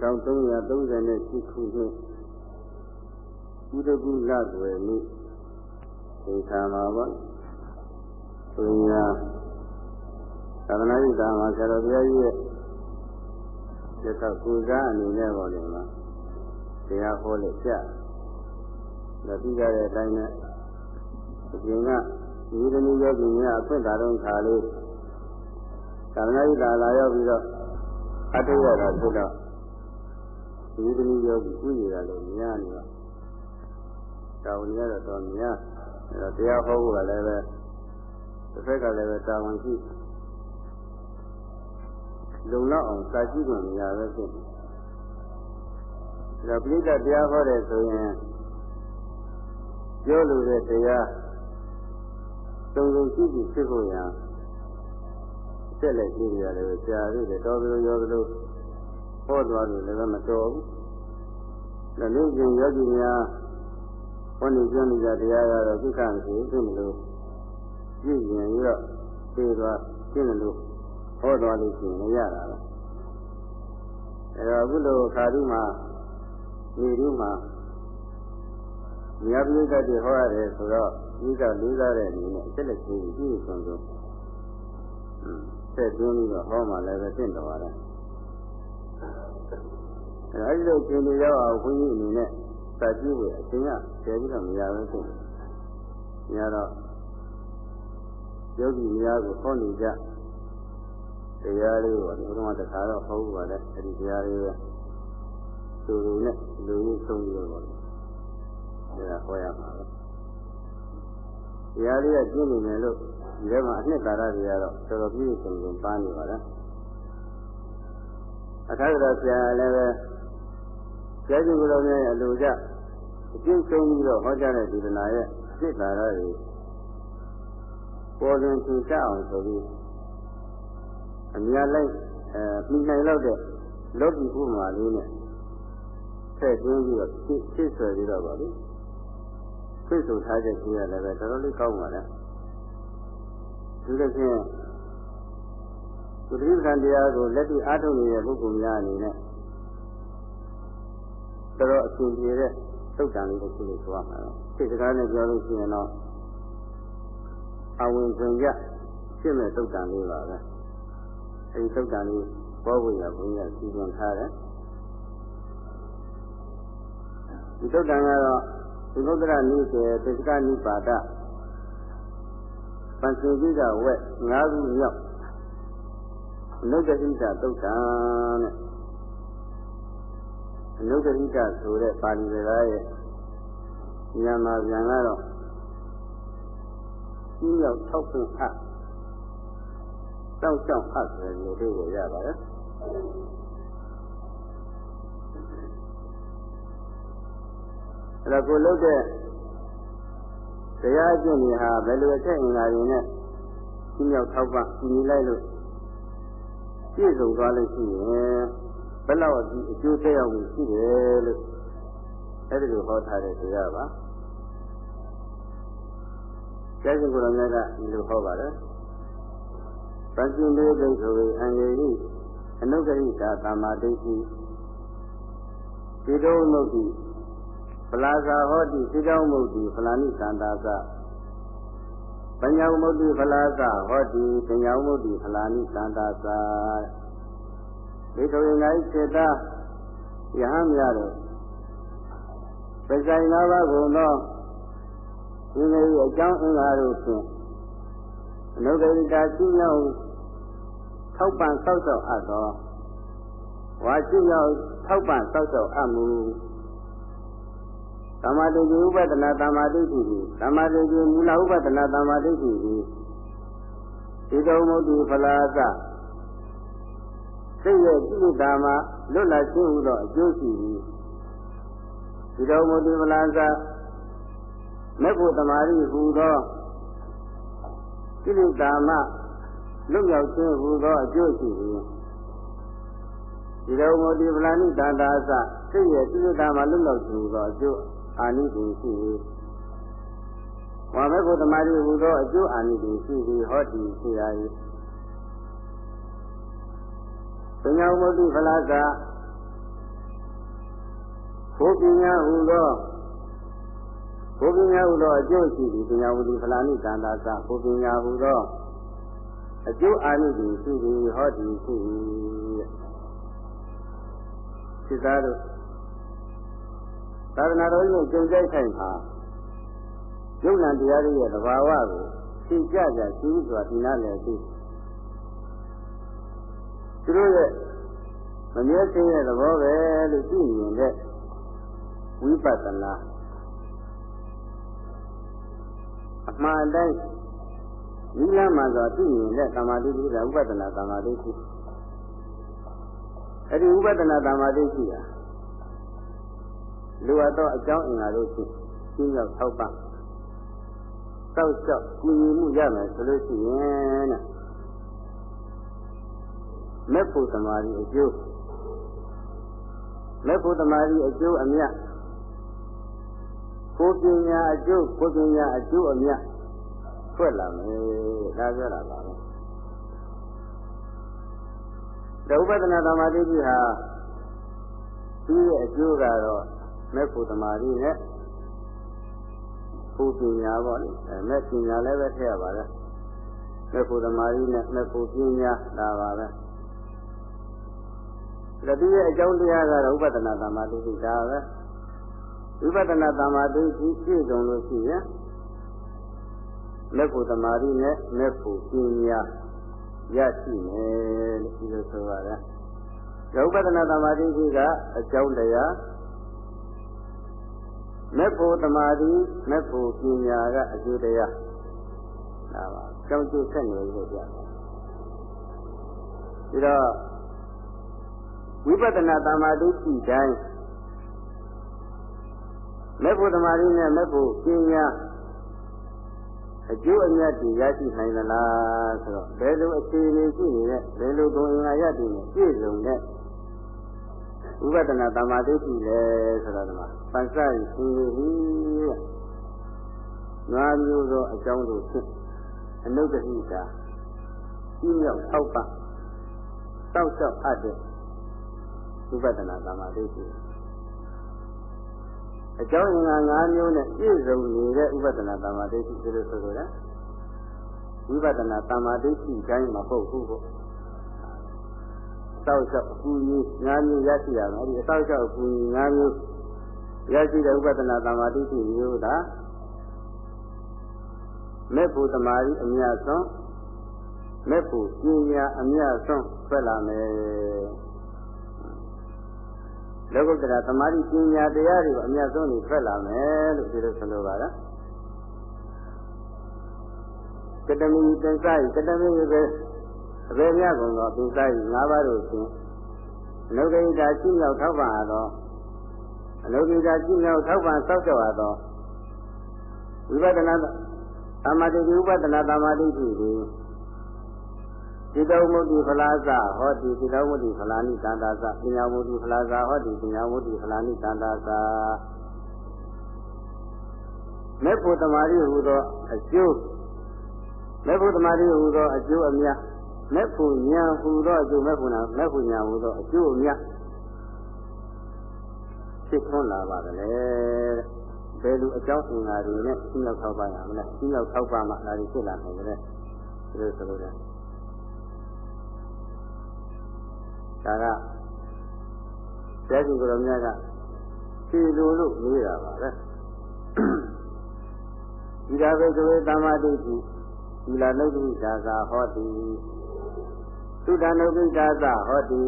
1338ခုနှစ်ဥဒကုလသွယ်နေ့သင်္ခါမှာပေါ့ပညာသာသနာ့ဒါမှာဆရာတော်ဘုရားကြီးရဲ့ဒီကကိုစားအနေနဲ့ပေါ့လေမှာတရားဟောလို့ကြဒါပြီးကြတဲ့အတိုင်းနဲ့အပြင်ကဒီလိုမျိုးယောဂီများအခွင့်အာရုံခါလေးသာသနာ့ဒါလာရောက်ပြီးတော့အတေရတာဖြစ်တော့ ဒီလိုမျိုးယောဂီဥရတာလို့များနေတော့တာဝန်ရတော့များအဲတော့တရားဟောဖို့ကလည်းပဲတစ်ဖက်ကလည်းပဲတာဝန်ရှိလုံလောက်အောင်စာကြည့်ခွင့်မရပဲဖြစ်တယ်။ဒါပြိတ္တတရားဟောတယ်ဆိုရင်ပြောလို့တဲ့တရားတုံတုံရှိရှိဖြစ်ဖို့ရန်ဆက်လက်ကြည့်ရတယ်ဆရာတို့လည်းတော်သလိုရောသလို ဟောသွားလို့လည်းမတော်ဘူး။ဒါလို့ချင်းယောဂီများဟောနေကြနေကြတရားကတော့ဒုက္ခမရှိဘူးမလို့ကြည့်ရင်ပြီးတော့ပြေသွားရှင်းလို့ဟောသွားလို့ရှိရင်မရတာပဲအဲတော့အခုလိုခါဒီမှာဒီဒီမှာမြတ်ပြိတ္တတွေဟောရတယ်ဆိုတော့ဒီကလေးစားတဲ့အနေနဲ့အချက်လက်ကြီးကြီးဆုံးဆုံးဆက်သွင်းပြီးတော့ဟောမှလည်းပဲသင့်တော်ရတယ် အဲဒီလိုရှင်တွေရောက်အောင်ခွင့်ကြီးအနေနဲ့စကြည့်ဖို့အချိန်ကဆယ်ပြီးတော့မရဘူးဆို။ညာတော့ယောဂီများကိုဟောနေကြတရားလေးကိုဘုရားတခါတော့ဟောပါလေအဲဒီတရားလေးပဲသူတို့နဲ့လူကြီးဆုံးပြီးတော့ဒါဟောရမှာပဲတရားလေးကကျင့်နေတယ်လို့ဒီထဲမှာအနှစ်သာရတွေကတော့တော်တော်ပြည့်စုံစုံပါနေပါလား အခါကျတော့ဆရာလည်းပဲကျဲကျုပ်လိုနဲ့အလိုကြအကျဉ်းဆုံးပြီးတော့ဟောကြားတဲ့ဒီဒနာရဲ့အနှစ်သာရတွေပေါ်တွင်ထင်ရှားအောင်ဆိုပြီးအများလိုက်အဲပြီးနိုင်တော့တဲ့လောကီဥမာလေးနဲ့ထည့်သွင်းပြီးတော့ဖြစ်ဖြစ်ဆွဲပြီးတော့ပါလိဖြစ်ဆိုထားတဲ့ကြီးရလည်းပဲတော်တော်လေးကောင်းပါလားဒီလိုဖြင့် သူတိပ္ပံတရားကိုလက်တွေ့အားထုတ်နေတဲ့ပုဂ္ဂိုလ်များအနေနဲ့တော်တော်အဆင်ပြေတဲ့သုတ်တန်လေးတစ်ခုလို့ဆိုရမှာ။စိတ်စကားနဲ့ပြောလို့ရှိရင်တော့အဝင်ခွင့်ကြဖြစ်မဲ့သုတ်တန်လေးပါပဲ။အဲဒီသုတ်တန်လေးဘောဝိယဘုန်းကြီးစီစဉ်ထားတယ်။ဒီသုတ်တန်ကတော့ဒီဘုဒ္ဓရနိစေသစ္စကနိပါဒပန်စေကြီးကဝက်၅ခုမြောက် အနုတ္တဟိတသုတ်တန်တဲ့အနုတ္တဟိတဆိုတဲ့ပါဠိစကားရဲ့မြန်မာပြန်ကတော့ကြီးရောက်၆ခုအတောက်ချောက်အပ်တယ်လို့ပြောရပါတယ်အဲ့တော့ကိုလုပ်တဲ့တရားအကျင့်တွေဟာဘယ်လိုအထက်အင်္ဂါတွေနဲ့ကြီးရောက်ထောက်ပံ့ကြီးလိုက်လို့ ပြည့်စုံသွားလို့ရှိရင်ဘယ်လောက်အကျိုးသက်ရောက်မှုရှိတယ်လို့အဲ့ဒီလိုဟောထားတဲ့တရားပါကျမ်းစဉ်ကိုယ်တော်မြတ်ကဒီလိုဟောပါတယ်ပัญจิမေဒိဋ္ဌဝေအံယေဟိအနုဂရိတာသမ္မာဒိဋ္ဌိဒီတော်မုတ်တိဖလာသာဟောတိစိတောမုတ်တိဖလာနိသန္တာသ ပညာမုတ်တိဖလာသာဟောတိပညာမုတ်တိဖလာနိသန္တာသဒီတော်ရင်၌စေတာယဟန်များတဲ့ပဇိုင်၅ပါးကုန်သောဒီလိုအကြောင်းအင်္ဂါတို့ဖြင့်အနုဂရိတာရှိမြောက်ထောက်ပံ့ဆောက်ရှောက်အပ်သောဝါရှိမြောက်ထောက်ပံ့ဆောက်ရှောက်အပ်မူ သမာဓိဥပဒနာသမာဓိရှိသည်သမာဓိမူလဥပဒနာသမာဓိရှိသည်ဒီတော်မုတ်တိဖလာသစိတ်ရဲ့ကိလေသာမှလွတ်လပ်ခြင်းဟူသောအကျိုးရှိသည်ဒီတော်မုတ်တိဖလာသမေဖို့တမာရီဟူသောကိလေသာမှလွတ်မြောက်ခြင်းဟူသောအကျိုးရှိသည်ဒီတော်မုတ်တိဖလာနိတန္တာသစိတ်ရဲ့ကိလေသာမှလွတ်မြောက်ခြင်းဟူသောအကျိုး အာနိသင်ရှိသည်ဝါမေဖို့တမာရီဟူသောအကျိုးအာနိသင်ရှိသည်ဟောတိရှိရ၏ပညာမုတ်တိဖလားကဘုပညာဟူသောဘုပညာဟူသောအကျိုးရှိသည်ပညာဝတိဖလာနိတန္တာသဘုပညာဟူသောအကျိုးအာနိသင်ရှိသည်ဟောဒီရှိ၏စိတ္တတို့ သာသနာတော်ကြီးနဲ့ကြုံကြိုက်ဆိုင်မှာယုံနာတရားတွေရဲ့သဘာဝကိုသိကြကြသိစွာဒီနာလည်းသိသူတို့ရဲ့မမြဲခြင်းရဲ့သဘောပဲလို့သိမြင်တဲ့ဝိပဿနာအမှန်တိုင်းနိလမှာဆိုသိမြင်တဲ့သမာဓိကဥပဒနာသမာဓိရှိအဲ့ဒီဥပဒနာသမာဓိရှိတာ လူအပ်သောအကြောင်းအင်္ဂါတို့ဖြင့်ရှင်းရောက်ထောက်ပံ့တောက်လျှောက်ကူညီမှုရမယ်ဆိုလို့ရှိရင်တဲ့မေဖို့သမာဓိအကျိုးမေဖို့သမာဓိအကျိုးအမြတ်ကိုပညာအကျိုးကိုပညာအကျိုးအမြတ်ထွက်လာမယ်ဒါပြောတာပါပဲဒုပဒနာသမာဓိကြီးဟာဒီရဲ့အကျိုးကတော့ မေဖို့သမာဓိနဲ့ကိုပညာပေါ့လေအဲမေပညာလည်းပဲထည့်ရပါလားမေဖို့သမာဓိနဲ့မေဖို့ပညာဒါပါပဲဒါဒီရဲ့အကြောင်းတရားကတော့ဥပဒနာသမာဓိဒါပဲဝိပဿနာသမာဓိရှိပြည့်စုံလို့ရှိရင်လက်ဖို့သမာဓိနဲ့လက်ဖို့ပညာရရှိမယ်လို့ဒီလိုဆိုရတယ်။ဝိပဿနာသမာဓိကြီးကအကြောင်းတရား လက်ဖို့သမာဓိလက်ဖို့ပညာကအကျိုးတရားဒါပါကြောင်းကျိုးဆက်နေလို့ပြတယ်။ဒီတော့ဝိပဿနာသမာဓိရှိတိုင်းမဲ့ဖို့သမာဓိနဲ့မဲ့ဖို့ပညာအကျိုးအမြတ်တွေရရှိနိုင်သလားဆိုတော့ဘယ်လိုအခြေအနေရှိနေတဲ့ဘယ်လိုဂုဏ်အင်္ဂါရတွေနဲ့ပြည့်စုံတဲ့ ဥပဒနာသမာဓိရှိလဲဆိုတော့ဒီမှာပัญစရိရှင်ရည်တဲ့ငါးမျိုးသောအကြောင်းတို့ဖြင့်အနုတ္တိတာဤမြောက်ထောက်ပတောက်လျှောက်အပ်တဲ့ဥပဒနာသမာဓိရှိအကြောင်းအင်္ဂါ၅မျိုးနဲ့ပြည့်စုံနေတဲ့ဥပဒနာတမာဒိဋ္ဌိဆိုလို့ဆိုလိုတာဝိပဿနာတမာဒိဋ္ဌိတိုင်းမဟုတ်ဘူးပေါ့ တောက်လျှောက်အကူကြီး၅မျိုးရရှိရမယ်ဒီအတောက်လျှောက်အကူကြီး၅မျိုးရရှိတဲ့ဥပဒနာတမာဒိဋ္ဌိမျိုးဒါမေဖို့တမာရီအမြတ်ဆုံးမေဖို့ပညာအမြတ်ဆုံးထွက်လာမယ်လောကုတ္တရာသမာဓိပညာတရားတွေကိုအမြတ်ဆုံးနေထွက်လာမယ်လို့ဒီလိုဆိုလိုပါလားကတမီသင်္စာယကတမီပဲ အဘေမြကုံသောသင်္စာယ၅ပါးတို့ဖြင့်အနုဒိတာရှိမြောက်ထောက်ပံ့ရသောအနုဒိတာရှိမြောက်ထောက်ပံ့စောက်ကြောက်ရသောဝိပဿနာသမာဓိဝိပဿနာသမာဓိရှိသည်တိတောမုတ်တိဖလားစဟောတိတိတောမုတ်တိဖလားနိတန္တာစပညာမုတ်တိဖလားစဟောတိပညာမုတ်တိဖလားနိတန္တာစမေဖို့တမာရီဟူသောအကျိုးမေဖို့တမာရီဟူသောအကျိုးအမြတ် မေဖို့ညာဟူသောအကျိုးမေဖို့နာမေဖို့ညာဟူသောအကျိုးအမြတ်ဖြစ်ထွန်းလာပါတယ်ဘယ်လိုအကြောင်းအင်္ဂါတွေနဲ့ရှင်းရောက်ထောက်ပါရမလဲရှင်းရောက်ထောက်ပါမှဒါတွေဖြစ်လာနိုင်တယ်ဒီလိုဆိုလို့ရတယ်ဒါကဆရာကြီးကိုယ်တော်များကဖြေလိုလို့မေးတာပါပဲဒီသာဘေကဝေတမ္မာဒိဋ္ဌိဒီလာနုဒ္ဓိသာသာဟောတိ သုဒ္ဓနုဒ္ဓိသာသာဟောတိ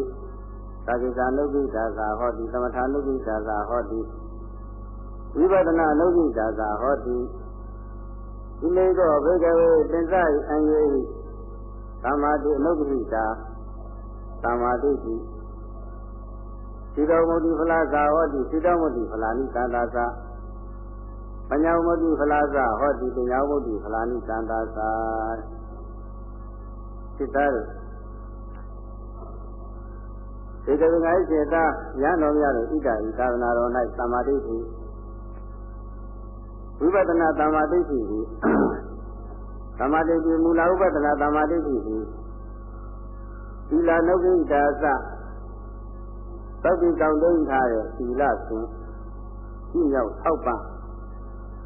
သာကိတာနုဒ္ဓိသာသာဟောတိသမထာနုဒ္ဓိသာသာဟောတိဝိပဿနာနုဒ္ဓိသာသာဟောတိဒီလေတော့ဘေကဝေသင်္စာအံယေသမာဓိအနုဒ္ဓိသာသမာဓိရှိသီတော်မုတိဖလားသာဟောတိသီတော်မုတိဖလားနိသန္တာသာပညာမုတိဖလားသာဟောတိပညာမုတိဖလားနိသန္တာသာစိတ္တရ ဒီကငါ့စေတာရဟန်းတော်များတို့ဣဒ္ဓဤသာသနာတော်၌သမာဓိရှိဝိပဿနာသမာဓိရှိသမာဓိရှိမူလဥပဒနာသမာဓိရှိသီလနုကိတာသသုတ်တိကောင်းသိမ်းထားတဲ့သီလဆိုရှိမြောက်၆ပါး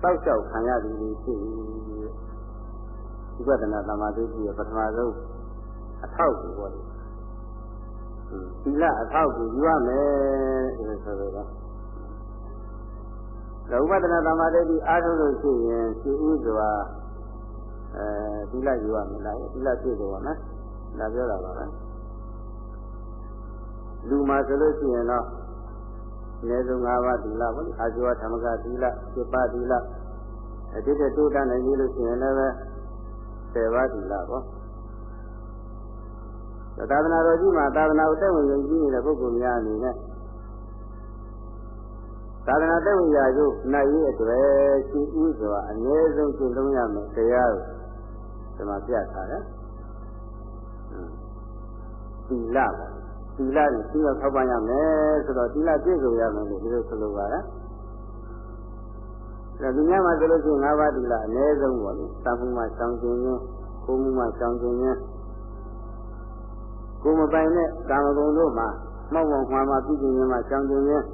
တောက်လျှောက်ခံရသည်တွေရှိဝိပဿနာသမာဓိရဲ့ပထမဆုံးအထောက်ကိုပေါ့လေ သီလအထောက်ကိုယူရမယ်လို့ဆိုတော့ဒါဥပဒနာသမာဓိအားထုတ်လို့ရှိရင်ရှိဥစွာအဲသီလယူရမယ်လားသီလပြည့်စုံပါမယ်ဒါပြောတာပါပဲလူမှာဆိုလို့ရှိရင်တော့အနည်းဆုံး၅ပါးသီလပေါ့အာဇဝဓမ္မကသီလ7ပါးသီလအတိတ်တိုးတတ်နိုင်ပြီလို့ရှိရင်လည်း10ပါးသီလပေါ့ သာသနာတော်ကြီးမှာသာသနာ့တက်ဝင်ယုံကြည်နေတဲ့ပုဂ္ဂိုလ်များအနေနဲ့သာသနာတက်ဝင်ရာကျိုးနိုင်ရေးအတွက်ရှိဥစွာအနည်းဆုံးကျင့်သုံးရမယ်တရားကိုဒီမှာပြထားတယ်သီလပေါ့သီလကိုသိရောက်ထောက်ပံ့ရမယ်ဆိုတော့သီလပြည့်စုံရမယ်လို့ဒီလိုဆိုလိုပါတယ်ဒါဒီညမှာဆိုလို့ရှိရင်၅ပါးသီလအနည်းဆုံးပေါ့လေသံမှုမှာစောင့်ခြင်းခြင်းကိုမှုမှာစောင့်ခြင်းခြင်း ကိုမပိုင်တဲ့ကာမဂုဏ်တို့မှာမောက်မောက်မှားမှာပြုကျင်ခြင်းမှာစောင့်ခြင်းခြင်း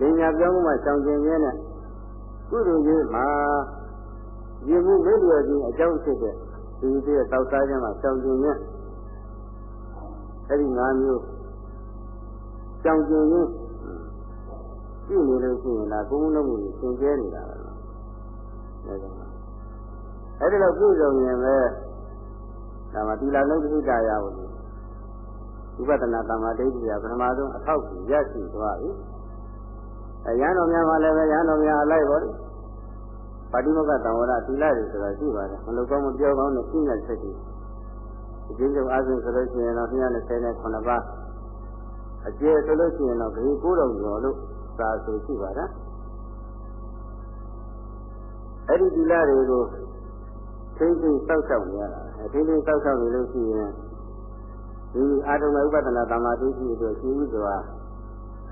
လင်ညာပြောင်းမှုမှာစောင့်ခြင်းခြင်းနဲ့ကုသိုလ်ကြီးမှာရည်မှုမေတ္တာကြီးအကြောင်းဖြစ်တဲ့ဒီတည်းတောက်စားခြင်းမှာစောင့်ခြင်းခြင်းအဲ့ဒီ၅မျိုးစောင့်ခြင်းခြင်းကြည့်နေလို့ရှိရင်ဒါကိုယ်လုံးမှုကိုသင်ကျဲနေတာပဲအဲ့ဒီလိုပြုစုံရင်ပဲ ဒါမှတိလာလုံးတိတာရဘူးဝိပဿနာတမ္မာဒိဋ္ဌိကပထမဆုံးအထောက်ကိုရရှိသွားပြီအရဟန်းတော်များမှလည်းပဲရဟန်းတော်များအလိုက်ပါလေပါတိမောကတံဝရသီလတွေဆိုတာရှိပါတယ်မလို့ကောင်းမပြောကောင်းတဲ့ပြညာချက်တွေအကျဉ်းချုပ်အားဖြင့်ဆိုလို့ရှိရင်တော့229ပါးအကျေဆိုလို့ရှိရင်တော့ဂရီ9000ကျော်လို့သာဆိုရှိပါတယ်အဲ့ဒီသီလတွေကိုသိသိစောက်ရှောက်နေရတာ အသိသိစောက်ရှောက်နေလို့ရှိရင်ဒီအာထုံဥပဒနာသမာဓိရှိအတွက်ရှိဥစွာ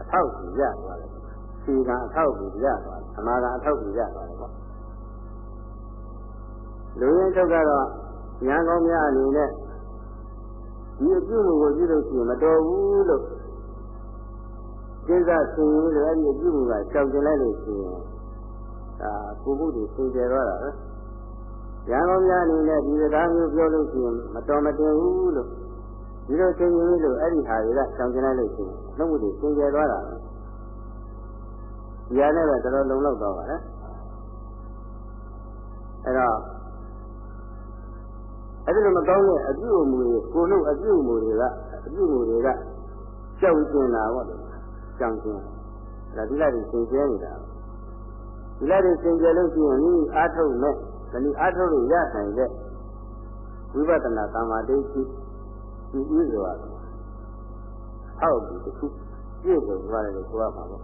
အထောက်အကူရသွားတယ်။ခြေကအထောက်အကူရသွားတယ်။အမှားကအထောက်အကူရသွားတယ်ပေါ့။လူရင်းချုပ်ကတော့ဉာဏ်ကောင်းများအနေနဲ့ဒီအပြုမှုကိုပြုလို့ရှိရင်မတော်ဘူးလို့ကိစ္စဆင်းရဲလို့အဲ့ဒီအပြုမှုကကြောက်ကြလိုက်လို့ရှိရင်ဒါကိုယ်မှုတွေသင်ကျသွားတာပဲ။ ဉာဏ်ကောင်းများအနေနဲ့ဒီစကားမျိုးပြောလို့ရှိရင်မတော်မတင်ဘူးလို့ဒီလိုသင်ရင်လို့အဲ့ဒီဟာတွေကကြောက်ကြလိုက်လို့ရှိရင်နှုတ်မှုတွေသင်ကျသွားတာပဲ။ဒီဟာနဲ့ပဲတော်တော်လုံလောက်သွားပါလား။အဲ့တော့အဲ့ဒီလိုမကောင်းတဲ့အပြုအမူတွေကိုယ်လို့အပြုအမူတွေကအပြုအမူတွေကကြောက်ကျင်တာပေါ့လေကြောက်ကျင်အဲ့ဒါဒီလိုက်ကိုသင်ကျဲနေတာဒီလိုက်ကိုသင်ကျဲလို့ရှိရင်ဒီအာထုတ်မဲ့ ဒီအာထုတ်လို့ရနိုင်တဲ့ဝိပဿနာသမာဓိရှိဒီဥစွာအောက်ဒီတစ်ခုပြည့်စုံသွားတယ်လို့ဆိုရမှာပေါ့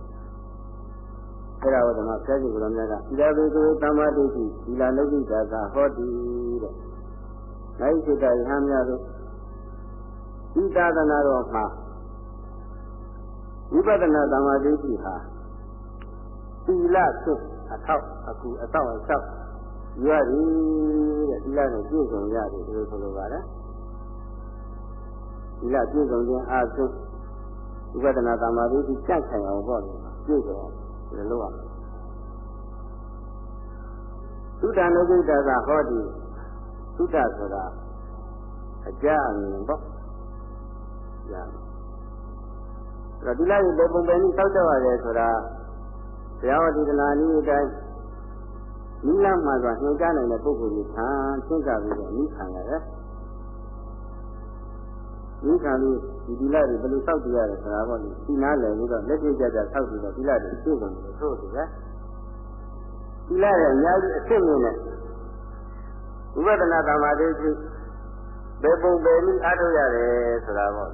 အဲ့ဒါဝဒနာဆရာကြီးကလည်းများကသီလဘေကုသမာဓိရှိသီလလုကိတာကဟောတိတဲ့နိုင်စိတ်တရဟန်းများတို့ဤသာသနာတော်မှာဝိပဿနာသမာဓိရှိဟာသီလဖြစ်အထောက်အကူအတော့အဆောက် ရတယ်တဲ့သီလနဲ့ပြည့်စုံရတယ်ဒီလိုဆိုလိုပါတယ်သီလပြည့်စုံခြင်းအားဖြင့်ဝိပဿနာသမာဓိရှိကြန့်ခိုင်အောင်ပေါ့လေပြည့်စုံဒီလိုလုပ်ရမယ်သုတ္တနုဒိတကဟောဒီသုတ္တဆိုတာအကြအမြင်ပေါ့။ညာ။ဒါဒီလိုက်လေပုံပဲนี่စောက်တော့ရတယ်ဆိုတာဘုရားဝတိတနာနည်းအတိုင်း နိလမှဆိုညွှန်ကြားနိုင်တဲ့ပုဂ္ဂိုလ်ကြီးခံသင်္ကြပြီးတော့နိခံရတယ်။နိခံပြီးဒီဒီလိုက်ဘယ်လိုစောက်ကြရတယ်ဆိုတာပေါ့လေ။ဒီနားလည်ပြီးတော့လက်ပြကြကြစောက်ပြီးတော့ဒီလိုက်ကိုသိကုန်တယ်ထို့တယ်။ဒီလိုက်ရဲ့အများကြီးအစ်စ်မြင့်နဲ့ဝိပဿနာသမာဓိရှိဘယ်ပုံပဲနည်းအားထုတ်ရတယ်ဆိုတာပေါ့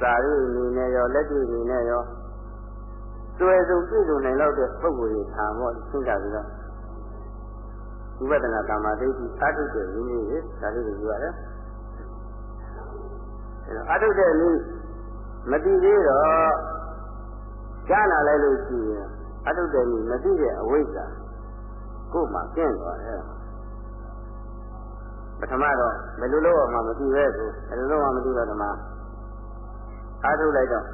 စာရီအနေနဲ့ရောလက်တွေ့အနေနဲ့ရော တွေ့စုံပြည့်စုံနိုင်တော့တဲ့ပုဂ္ဂိုလ်ကြီးခံပေါ့ရှင်းကြပြီးတော့ဝိပဿနာသမာဓိရှိအားထုတ်တဲ့နည်းလေးဒါလေးကိုပြောရတယ်အဲတော့အားထုတ်တဲ့နည်းမတည်သေးတော့ကြားလာလိုက်လို့ရှိရင်အထုတ်တဲ့နည်းမသိတဲ့အဝိဇ္ဇာကိုယ်မှကျင့်သွားတယ်ပထမတော့ဘယ်လိုလုပ်အောင်မှမသိပဲဆိုဘယ်လိုလုပ်မှမသိတော့ဓမ္မအားထုတ်လိုက်တော့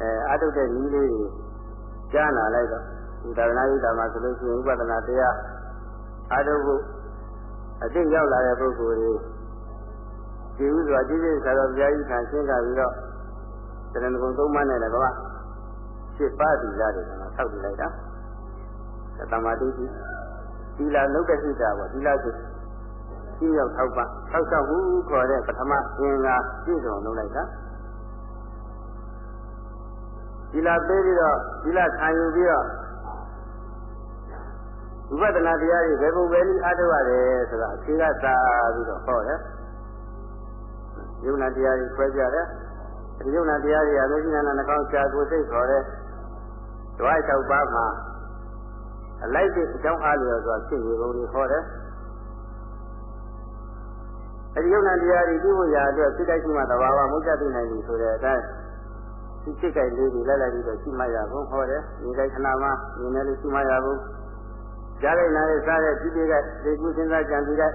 အဲအထုတ်တဲ့နည်းလေးကို ကြားနာလိုက်တော့ဒီသာသနာ့ဥဒ္ဒါမှာဆိုလို့ရှိရင်ဥပဒနာတရားအထုတ်ဖို့အသိရောက်လာတဲ့ပုဂ္ဂိုလ်တွေဒီဥစွာကြည့်ကြဆရာတော်ဘုရားကြီးခံရှင်းကြပြီးတော့တရဏဂုံသုံးပါးနဲ့လည်းဘာရှစ်ပါးသီလတွေကဆောက်ပြလိုက်တာသမာဓိတိသီလလုတ်ကစိတာပေါ့သီလဆိုရှင်းရောက်ထောက်ပါထောက်ဆောက်မှုခေါ်တဲ့ပထမအင်္ဂါပြည့်စုံလုပ်လိုက်တာ သီလပေးပြီးတော့သီလခံယူပြီးတော့ဝိပဿနာတရားတွေဘယ်ပုံပဲနည်းအားထုတ်ရတယ်ဆိုတာအခြေကသာပြီးတော့ဟောတယ်ယုံနာတရားတွေခွဲကြတယ်ဒီယုံနာတရားတွေအမရှိနာနှကောင်းရှာကိုစိတ်ခေါ်တဲ့ဓဝါ၆ပါးမှာအလိုက်တဲ့အကြောင်းအားလျော်စွာဖြစ်နေပုံတွေဟောတယ်အဲဒီယုံနာတရားတွေပြုဖို့ရာအတွက်စိတ်တိုက်ရှိမှသဘာဝမုတ်ချသိနိုင်ပြီဆိုတဲ့အတိုင်း ဒီစိတ်ကြိုက်လေးတွေလိုက်လိုက်ပြီးတော့ရှိမှရဖို့ဟောတယ်ဒီတိုင်းခဏမှမြင်တယ်လို့ရှိမှရဖို့ကြားလိုက်နားလိုက်စားတဲ့ကြည့်ပြတဲ့ဒီကုစဉ်းစားကြံပြီးတဲ့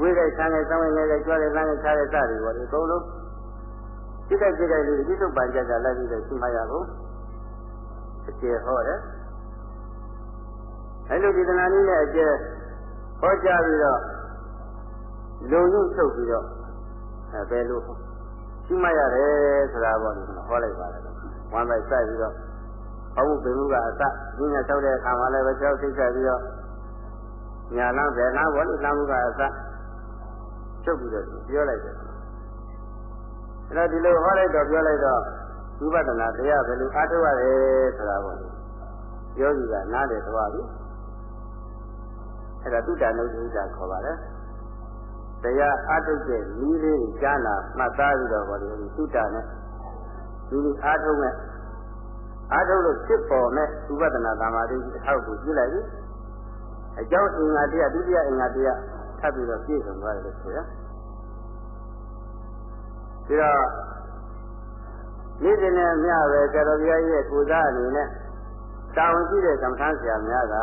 ဝိဒိတ်ဆန်းတဲ့စောင်းဝင်တဲ့ကြွားတဲ့လမ်းနဲ့ခြားတဲ့စတွေပေါ်ဒီအကုန်လုံးစိတ်ကြိုက်ကြိုက်လေးဒီစုပန်ကြကြလိုက်ပြီးတော့ရှိမှရဖို့အကျေဟောတယ်အဲလိုဒီတဏှာနည်းနဲ့အကျေဟောကြားပြီးတော့လုံညှုပ်ထုတ်ပြီးတော့အဲဘယ်လို ရှိမှရတယ်ဆိုတာပေါ့ဒီမှာဟောလိုက်ပါတယ်ဝမ်းလိုက်စိုက်ပြီးတော့ဟောမှုပင်မှုကအစဒီနေ့ဆောက်တဲ့အခါမှာလည်းပဲကြောက်စိတ်ဆက်ပြီးတော့ညာလမ်းဘယ်လမ်းပေါ့လေလမ်းမှုကအစချုပ်ပြီးတော့ပြောလိုက်တယ်အဲ့တော့ဒီလိုဟောလိုက်တော့ပြောလိုက်တော့ဝိပဿနာတရားဘယ်လိုအားထုတ်ရလဲဆိုတာပေါ့လေယောဂီကနားတယ်သွားပြီအဲ့ဒါတုတ္တနုဒ္ဒိတာခေါ်ပါတယ် တရားအားထုတ်တဲ့နည်းလေးကြားနာမှတ်သားပြီးတော့ပေါ့လေသုတ္တနဲ့ဒီလိုအားထုတ်မဲ့အားထုတ်လို့ဖြစ်ပေါ်မဲ့ဥပဒနာသမာဓိအထောက်ကိုကြည့်လိုက်ပြီအကြောင်းအင်္ဂါတရားဒုတိယအင်္ဂါတရားထပ်ပြီးတော့ပြည့်စုံသွားတယ်လို့ဆိုရပြီးတော့နေ့စဉ်နဲ့မျှပဲကျတော်ဘုရားရဲ့ကိုယ်စားအနေနဲ့တာဝန်ရှိတဲ့ကမ္မထမ်းဆရာများက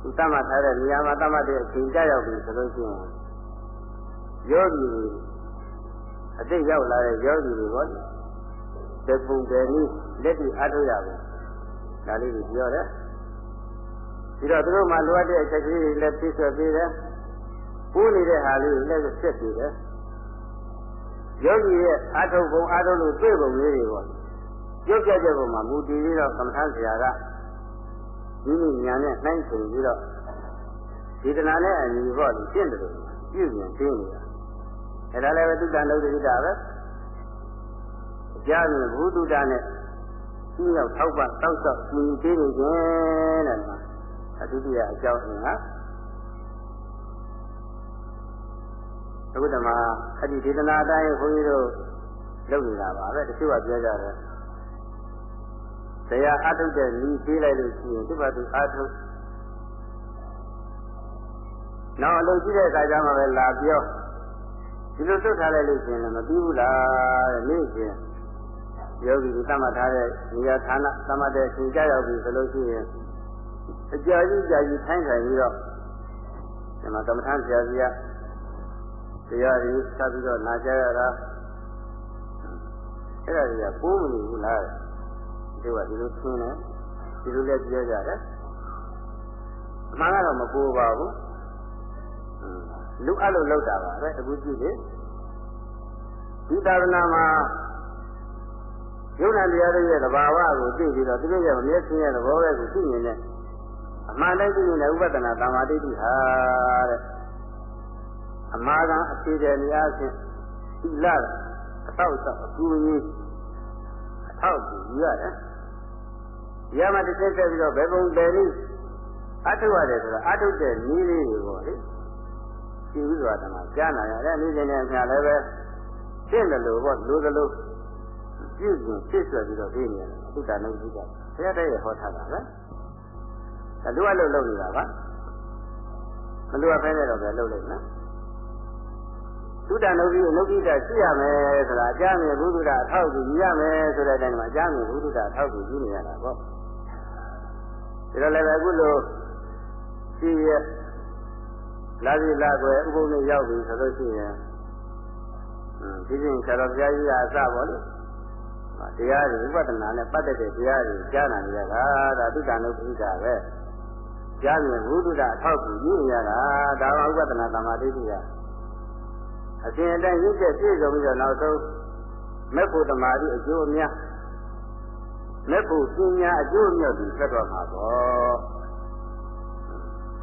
သူတတ်မှတ်ထားတဲ့နေရာမှာတတ်မှတ်တဲ့အချိန်ကြာရောက်ပြီဆိုလို့ရှိရင်ယောဂီအတိတ်ရောက်လာတဲ့ယောဂီတွေပေါ့တပုံတယ်နည်းလက်တွေ့အားထုတ်ရမယ်ဒါလေးကိုပြောတယ်ပြီးတော့သူတို့မှလိုအပ်တဲ့အချက်ကြီးတွေလည်းပြည့်စွက်ပေးတယ်ပိုးနေတဲ့ဟာလေးလည်းဆက်ပေးတယ်ယောဂီရဲ့အားထုတ်ပုံအားထုတ်လို့တွေ့ပုံလေးတွေပေါ့ကြွကြကြပုံမှာမူတည်ပြီးတော့ကမ္မထဆရာက ဒီလိုညာနဲ့နှိုင်းချိန်ပြီးတော့ဒီတနာနဲ့အညီပေါ့ဒီရှင်းတယ်လို့ပြုမြင်သိနေတာအဲဒါလည်းပဲသုတ္တနုဒ္ဒိတာပဲအကြမြင်ဘုဒ္ဓတာနဲ့သူ့ရောက်ထောက်ပတောက်ဆောက်မြင်သေးနေခြင်းတဲ့မှာအတုတိယအကြောင်းအင်းဟာအခုတမှာအဲ့ဒီဒေသနာအတိုင်းခွန်ကြီးတို့လုပ်နေတာပါပဲတချို့ကပြောကြတယ် တရားအထုတ်တဲ့ဤပေးလိုက်လို့ရှိရင်သူ့ဘာသူအထုတ်နောက်အလုပ်ရှိတဲ့အခါကျမှပဲလာပြောဒီလိုသွတ်ထားလိုက်လို့ရှိရင်လည်းမပြီးဘူးလားတဲ့နေ့ချင်းယောဂီကတတ်မှတ်ထားတဲ့နေရာဌာနတတ်မှတ်တဲ့အချိန်ကြာရောက်ပြီဆိုလို့ရှိရင်အကြာကြီးကြာကြီးထိုင်းဆိုင်ပြီးတော့ဒီမှာကမ္မထဆရာကြီးကတရားတွေစပြီးတော့နာကြရတာအဲ့ဒါတွေကပိုးမနေဘူးလား ဒီကဒီလိုသင်တယ်ဒီလိုလည်းပြောကြတယ်အမှန်ကတော့မပိုးပါဘူးလူအဲ့လိုလောက်တာပါပဲအခုကြည့်လေဒီသာသနာမှာယုံနာတရားတွေရဲ့သဘာဝကိုသိပြီးတော့သူတို့ရဲ့မျက်စိရဲ့သဘောပဲကိုသိနေတဲ့အမှန်တိုင်းသိနေတဲ့ဥပဒနာသမာဓိတိဟာတဲ့အမှားကအဖြစ်တဲ့နေရာချင်းသီလအထောက်အအကူကြီးအထောက်ကြီးရတယ်။ ရမတစ်ချက်ဆက်ပြီးတော့ဘယ်ပုံတယ်နည်းအထုတ်ရတယ်ဆိုတော့အထုတ်တဲ့နည်းလေးတွေပေါ့လေ။ရှိဥစွာတမှာကြားနာရတယ်နေ့စဉ်နဲ့အများလည်းပဲရှင်းတယ်လို့ပေါ့လို့သလိုပြုစုဖြစ်ဆွပြီးတော့ပြီးနေတယ်သုတ္တနုဒ္ဒိကဘုရားတည်းဟောထားတာပဲ။ဒါလူအလုပ်လုပ်နေတာပါ။မလူအဖဲနဲ့တော့ပဲလုပ်လိုက်နော်။သုတ္တနုဒ္ဒိနုဒ္ဒိတာရှိရမယ်ဆိုတာအကြမ်းမြင်ဘုဒ္ဓတာအထောက်အကူကြီးရမယ်ဆိုတဲ့အတိုင်းမှာအကြမ်းမြင်ဘုဒ္ဓတာအထောက်အကူကြီးနေရတာပေါ့။ ဒါလည်းပဲအခုလိုရှိရလာပြီလာကွယ်ဥပုံနဲ့ရောက်ပြီဆိုလို့ရှိရင်ဒီစဉ်ဆရာတော်ဘုရားကြီးကအစပေါ့လေတရားတွေဥပဒနာနဲ့ပတ်သက်တဲ့တရားတွေကြားနာနေရတာဒါသုတ္တနုပ္ပိဒါပဲကြားမြင်ဘုဒ္ဓအထောက်ကူရည်ရတာဒါကဥပဒနာသမာဓိတရားအရှင်အတိုင်းရည်ချက်ပြည့်စုံပြီးတော့နောက်ဆုံးမေဖို့တမာတိအကျိုးအများ မေဖို့ပညာအကျိုးအမြတ်ကိုဆက်တော့မှာပေါ့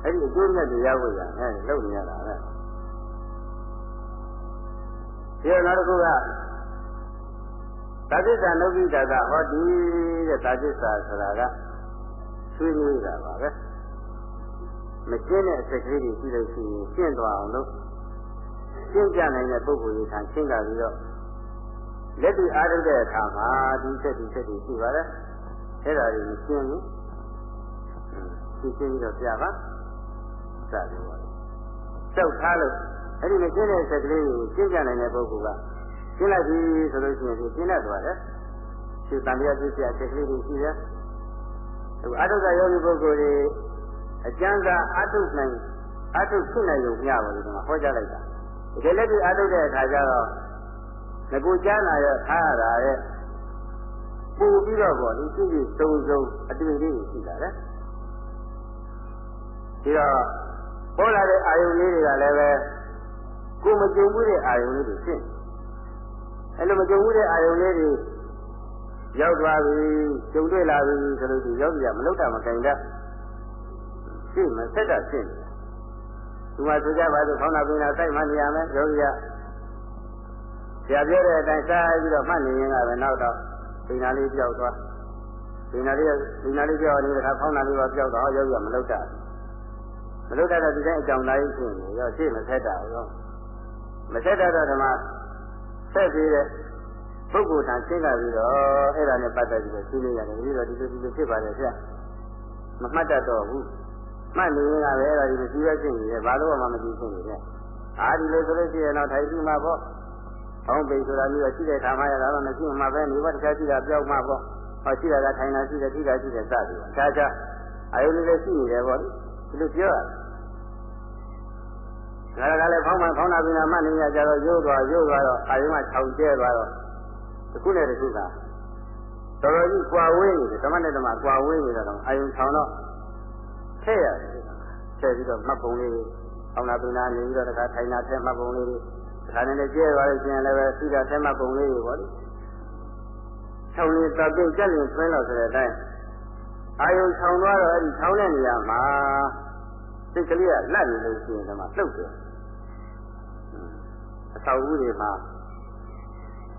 အဲ့ဒီအကျိုးမြတ်တွေရဖို့ရအဲလုပ်နေရတာပဲဒီနောက်တစ်ခုကသာသစ္စာနုပိတကဟောဒီတဲ့သာသစ္စာဆိုတာကဆွေးနွေးတာပါပဲမရှင်းတဲ့အချက်ကလေးတွေရှိလို့ရှိရင်ရှင်းသွားအောင်လို့ရှင်းပြနိုင်တဲ့ပုဂ္ဂိုလ်ကြီးခံရှင်းကြပြီးတော့ လက်တွေ့အားထုတ်တဲ့အခါမှာဒီချက်ဒီချက်တွေရှိပါတယ်အဲ့ဒါတွေရှင်းရင်ရှင်းရှင်းပြီးတော့ပြပါစတယ်ပါကြောက်ထားလို့အဲ့ဒီမရှင်းတဲ့အချက်ကလေးကိုရှင်းပြနိုင်တဲ့ပုဂ္ဂိုလ်ကရှင်းလိုက်ပြီဆိုလို့ရှိရင်ရှင်းတတ်သွားတယ်ရှင်းတန်ပြပြပြအချက်ကလေးတွေရှိတယ်အခုအာထုကယောဂီပုဂ္ဂိုလ်တွေအကျဉ်းစာအာထုနိုင်အာထုဖြစ်နိုင်ရုံမျှပါလို့ဒီမှာဟောကြားလိုက်တာဒီလက်တွေ့အာထုတဲ့အခါကျတော့ ငကူကြားနာရထားရတာရဲ့ပူပြီးတော့ပေါ့ဒီကြည့်ကြည့်စုံစုံအတွေ့အကြုံရှိတာလေဒီတော့ပေါ်လာတဲ့အာယုန်လေးတွေကလည်းပဲကိုမကြုံဘူးတဲ့အာယုန်လေးတွေဖြစ်အဲ့လိုမကြုံဘူးတဲ့အာယုန်လေးတွေရောက်သွားပြီကြုံတွေ့လာပြီဆိုလို့ဒီယောဂီကမလောက်တာမကင်တတ်ရှင်းမဆက်တာရှင်းဒီမှာဆိုကြပါစို့ခေါင်းနာပင်နာစိုက်မှနေရမယ်ယောဂီက ဆရာပြောတဲ့အတိုင်းစားပြီးတော့မှတ်နေရင်ကပဲနောက်တော့ပင်နာလေးပြောက်သွားပင်နာလေးပင်နာလေးပြောက်နေတဲ့အခါခေါင်းနာလေးပါပြောက်တော့ယောဂီကမလောက်တာမလောက်တာတော့ဒီတိုင်းအကြောင်းသားကြီးရှင်းနေရောရှင်းမဆက်တာရောမဆက်တာတော့ဓမ္မဆက်ပြီးတဲ့ပုဂ္ဂိုလ်ထံရှင်းလာပြီးတော့အဲ့ဒါနဲ့ပတ်သက်ပြီးတော့ရှင်းနေရတယ်ပြီးတော့ဒီလိုဒီလိုဖြစ်ပါတယ်ဆရာမမှတ်တတ်တော့ဘူးမှတ်နေရင်ကပဲအဲ့ဒါဒီလိုကြီးပဲရှင်းနေတယ်ဘာလို့မှမကြည့်ရှင်းနေတယ်အာဒီလိုဆိုလို့ရှိရင်တော့ထိုင်ပြီးမှပေါ့။ ဘောင်းပိဆိုတာမျိုးရှိတဲ့ခါမှရတာတော့မရှိမှပဲနေဘတခြားရှိတာပြောက်မှပေါ့။ဟောရှိတာကထိုင်တာရှိတယ်ထိတာရှိတယ်စသည်။ခြားခြားအာယုန်လေးရှိနေတယ်ပေါ့။ဒီလိုပြောရတယ်။ဒါကလည်းဖောင်းမှဖောင်းတာပြင်တာမှနေရကြတော့ရိုးသွားရိုးသွားတော့အာယုန်ကခြောင်ကျဲသွားတော့ဒီခုနဲ့ဒီခုကတော်တော်ကြီးကွာဝေးနေတယ်ဓမ္မနဲ့ဓမ္မကွာဝေးနေတော့အာယုန်ခြောင်တော့ထည့်ရတယ်ထည့်ပြီးတော့မှတ်ပုံလေးဖောင်းတာပြင်တာနေပြီးတော့တခါထိုင်တာထည့်မှတ်ပုံလေး ဒါနဲ့လည်းကျဲသွားလို့ရှိရင်လည်းပဲသိတာထဲမှာပုံလေးတွေပေါ့လေ။ဆောင်းလေးသပိတ်ကြက်ရင်ဆွဲလို့ဆိုတဲ့အတိုင်းအာယုံဆောင်းသွားတော့အဲ့ဒီဆောင်းတဲ့နေရာမှာစိတ်ကလေးကလတ်နေလို့ရှိရင်တော့လှုပ်တယ်။အဆောက်အဦတွေမှာ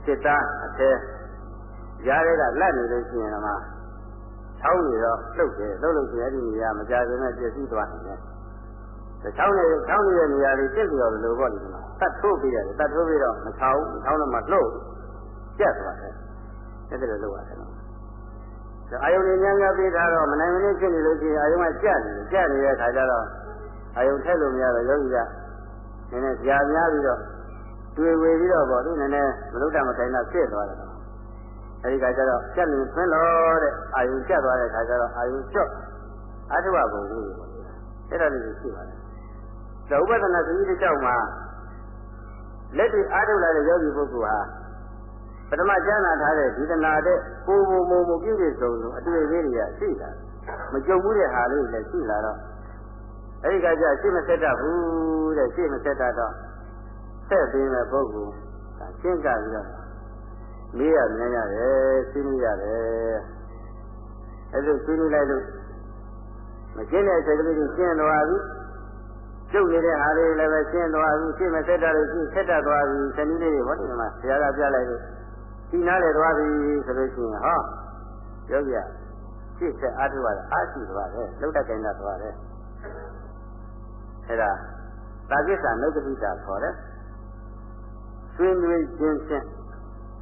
စိတ်သားအသေးရားတွေကလတ်နေလို့ရှိရင်တော့ဆောင်းနေတော့လှုပ်တယ်လှုပ်လို့ရှိရင်အဲ့ဒီနေရာမကြခင်နဲ့ပြည့်စည်သွားနေတယ်။ချောင်းနေချောင်းနေတဲ့နေရာလေးပြည့်ပြီးတော့လို့ပေါ့ဒီမှာ တတ်ထိုးပြီးရတယ်တတ်ထိုးပြီးတော့မချောင်းချောင်းတော့မှလှုပ်ပြတ်သွားတယ်အဲ့ဒါလိုလုပ်ရတယ်နော်အာယုန်ဉာဏ်များပြီးတာတော့မနိုင်မနေဖြစ်နေလို့ရှိရင်အာယုန်ကကြက်နေကြက်နေတဲ့ခါကျတော့အာယုန်ထက်လို့မရတော့ယောဂီကနည်းနည်းကြာများပြီးတော့တွေ့ဝေပြီးတော့ပေါ့သူနည်းနည်းမလုဒ္ဓမခိုင်တာဖြစ်သွားတယ်အဲဒီခါကျတော့ကြက်နေသွင်းလို့တဲ့အာယုန်ကြက်သွားတဲ့ခါကျတော့အာယုန်ကျော့အထုဘဘုံကြီးပေါ့အဲ့ဒါလေးရှိပါတယ်ဒါဥပဒနာသတိတစ်ကြောက်မှာ လက်တွေ့အားထုတ်လာတဲ့ယောဂီပုဂ္ဂိုလ်ဟာပထမကျမ်းနာထားတဲ့ဒီတနာတဲ့ကိုယ်ကိုယ်မုံမပြည့်ပြည့်စုံစုံအတွေ့အကြုံတွေကရှိလာမကြုံဘူးတဲ့ဟာလေးလည်းရှိလာတော့အဲဒီကကြရှင်းမဆက်တတ်ဘူးတဲ့ရှင်းမဆက်တတ်တော့ဆက်ပြီးမဲ့ပုဂ္ဂိုလ်ကရှင်းကြပြီးတော့မေးရမြင်ရတယ်ရှင်းရတယ်အဲဒါရှင်းလိုက်လို့မရှင်းတဲ့အချိန်ကလေးရှင်းသွားပြီ ကျုပ်နေတဲ့ဟာလေးလည်းပဲရှင်းသွားပြီရှင်းမဆက်တာလို့ရှင်းဆက်တတ်သွားပြီသနည်းလေးတွေဟောဒီမှာဆရာကပြလိုက်လို့ဒီနားလေသွားပြီဆိုလို့ရှိရင်ဟောယောဂီကရှင်းဆက်အားထုတ်ရတာအားရှိသွားတယ်လှုပ်တတ်ကြင်တတ်သွားတယ်အဲဒါသာကိစ္စနုတ်တိတာခေါ်တယ်ဆွေးနွေးခြင်းဖြင့်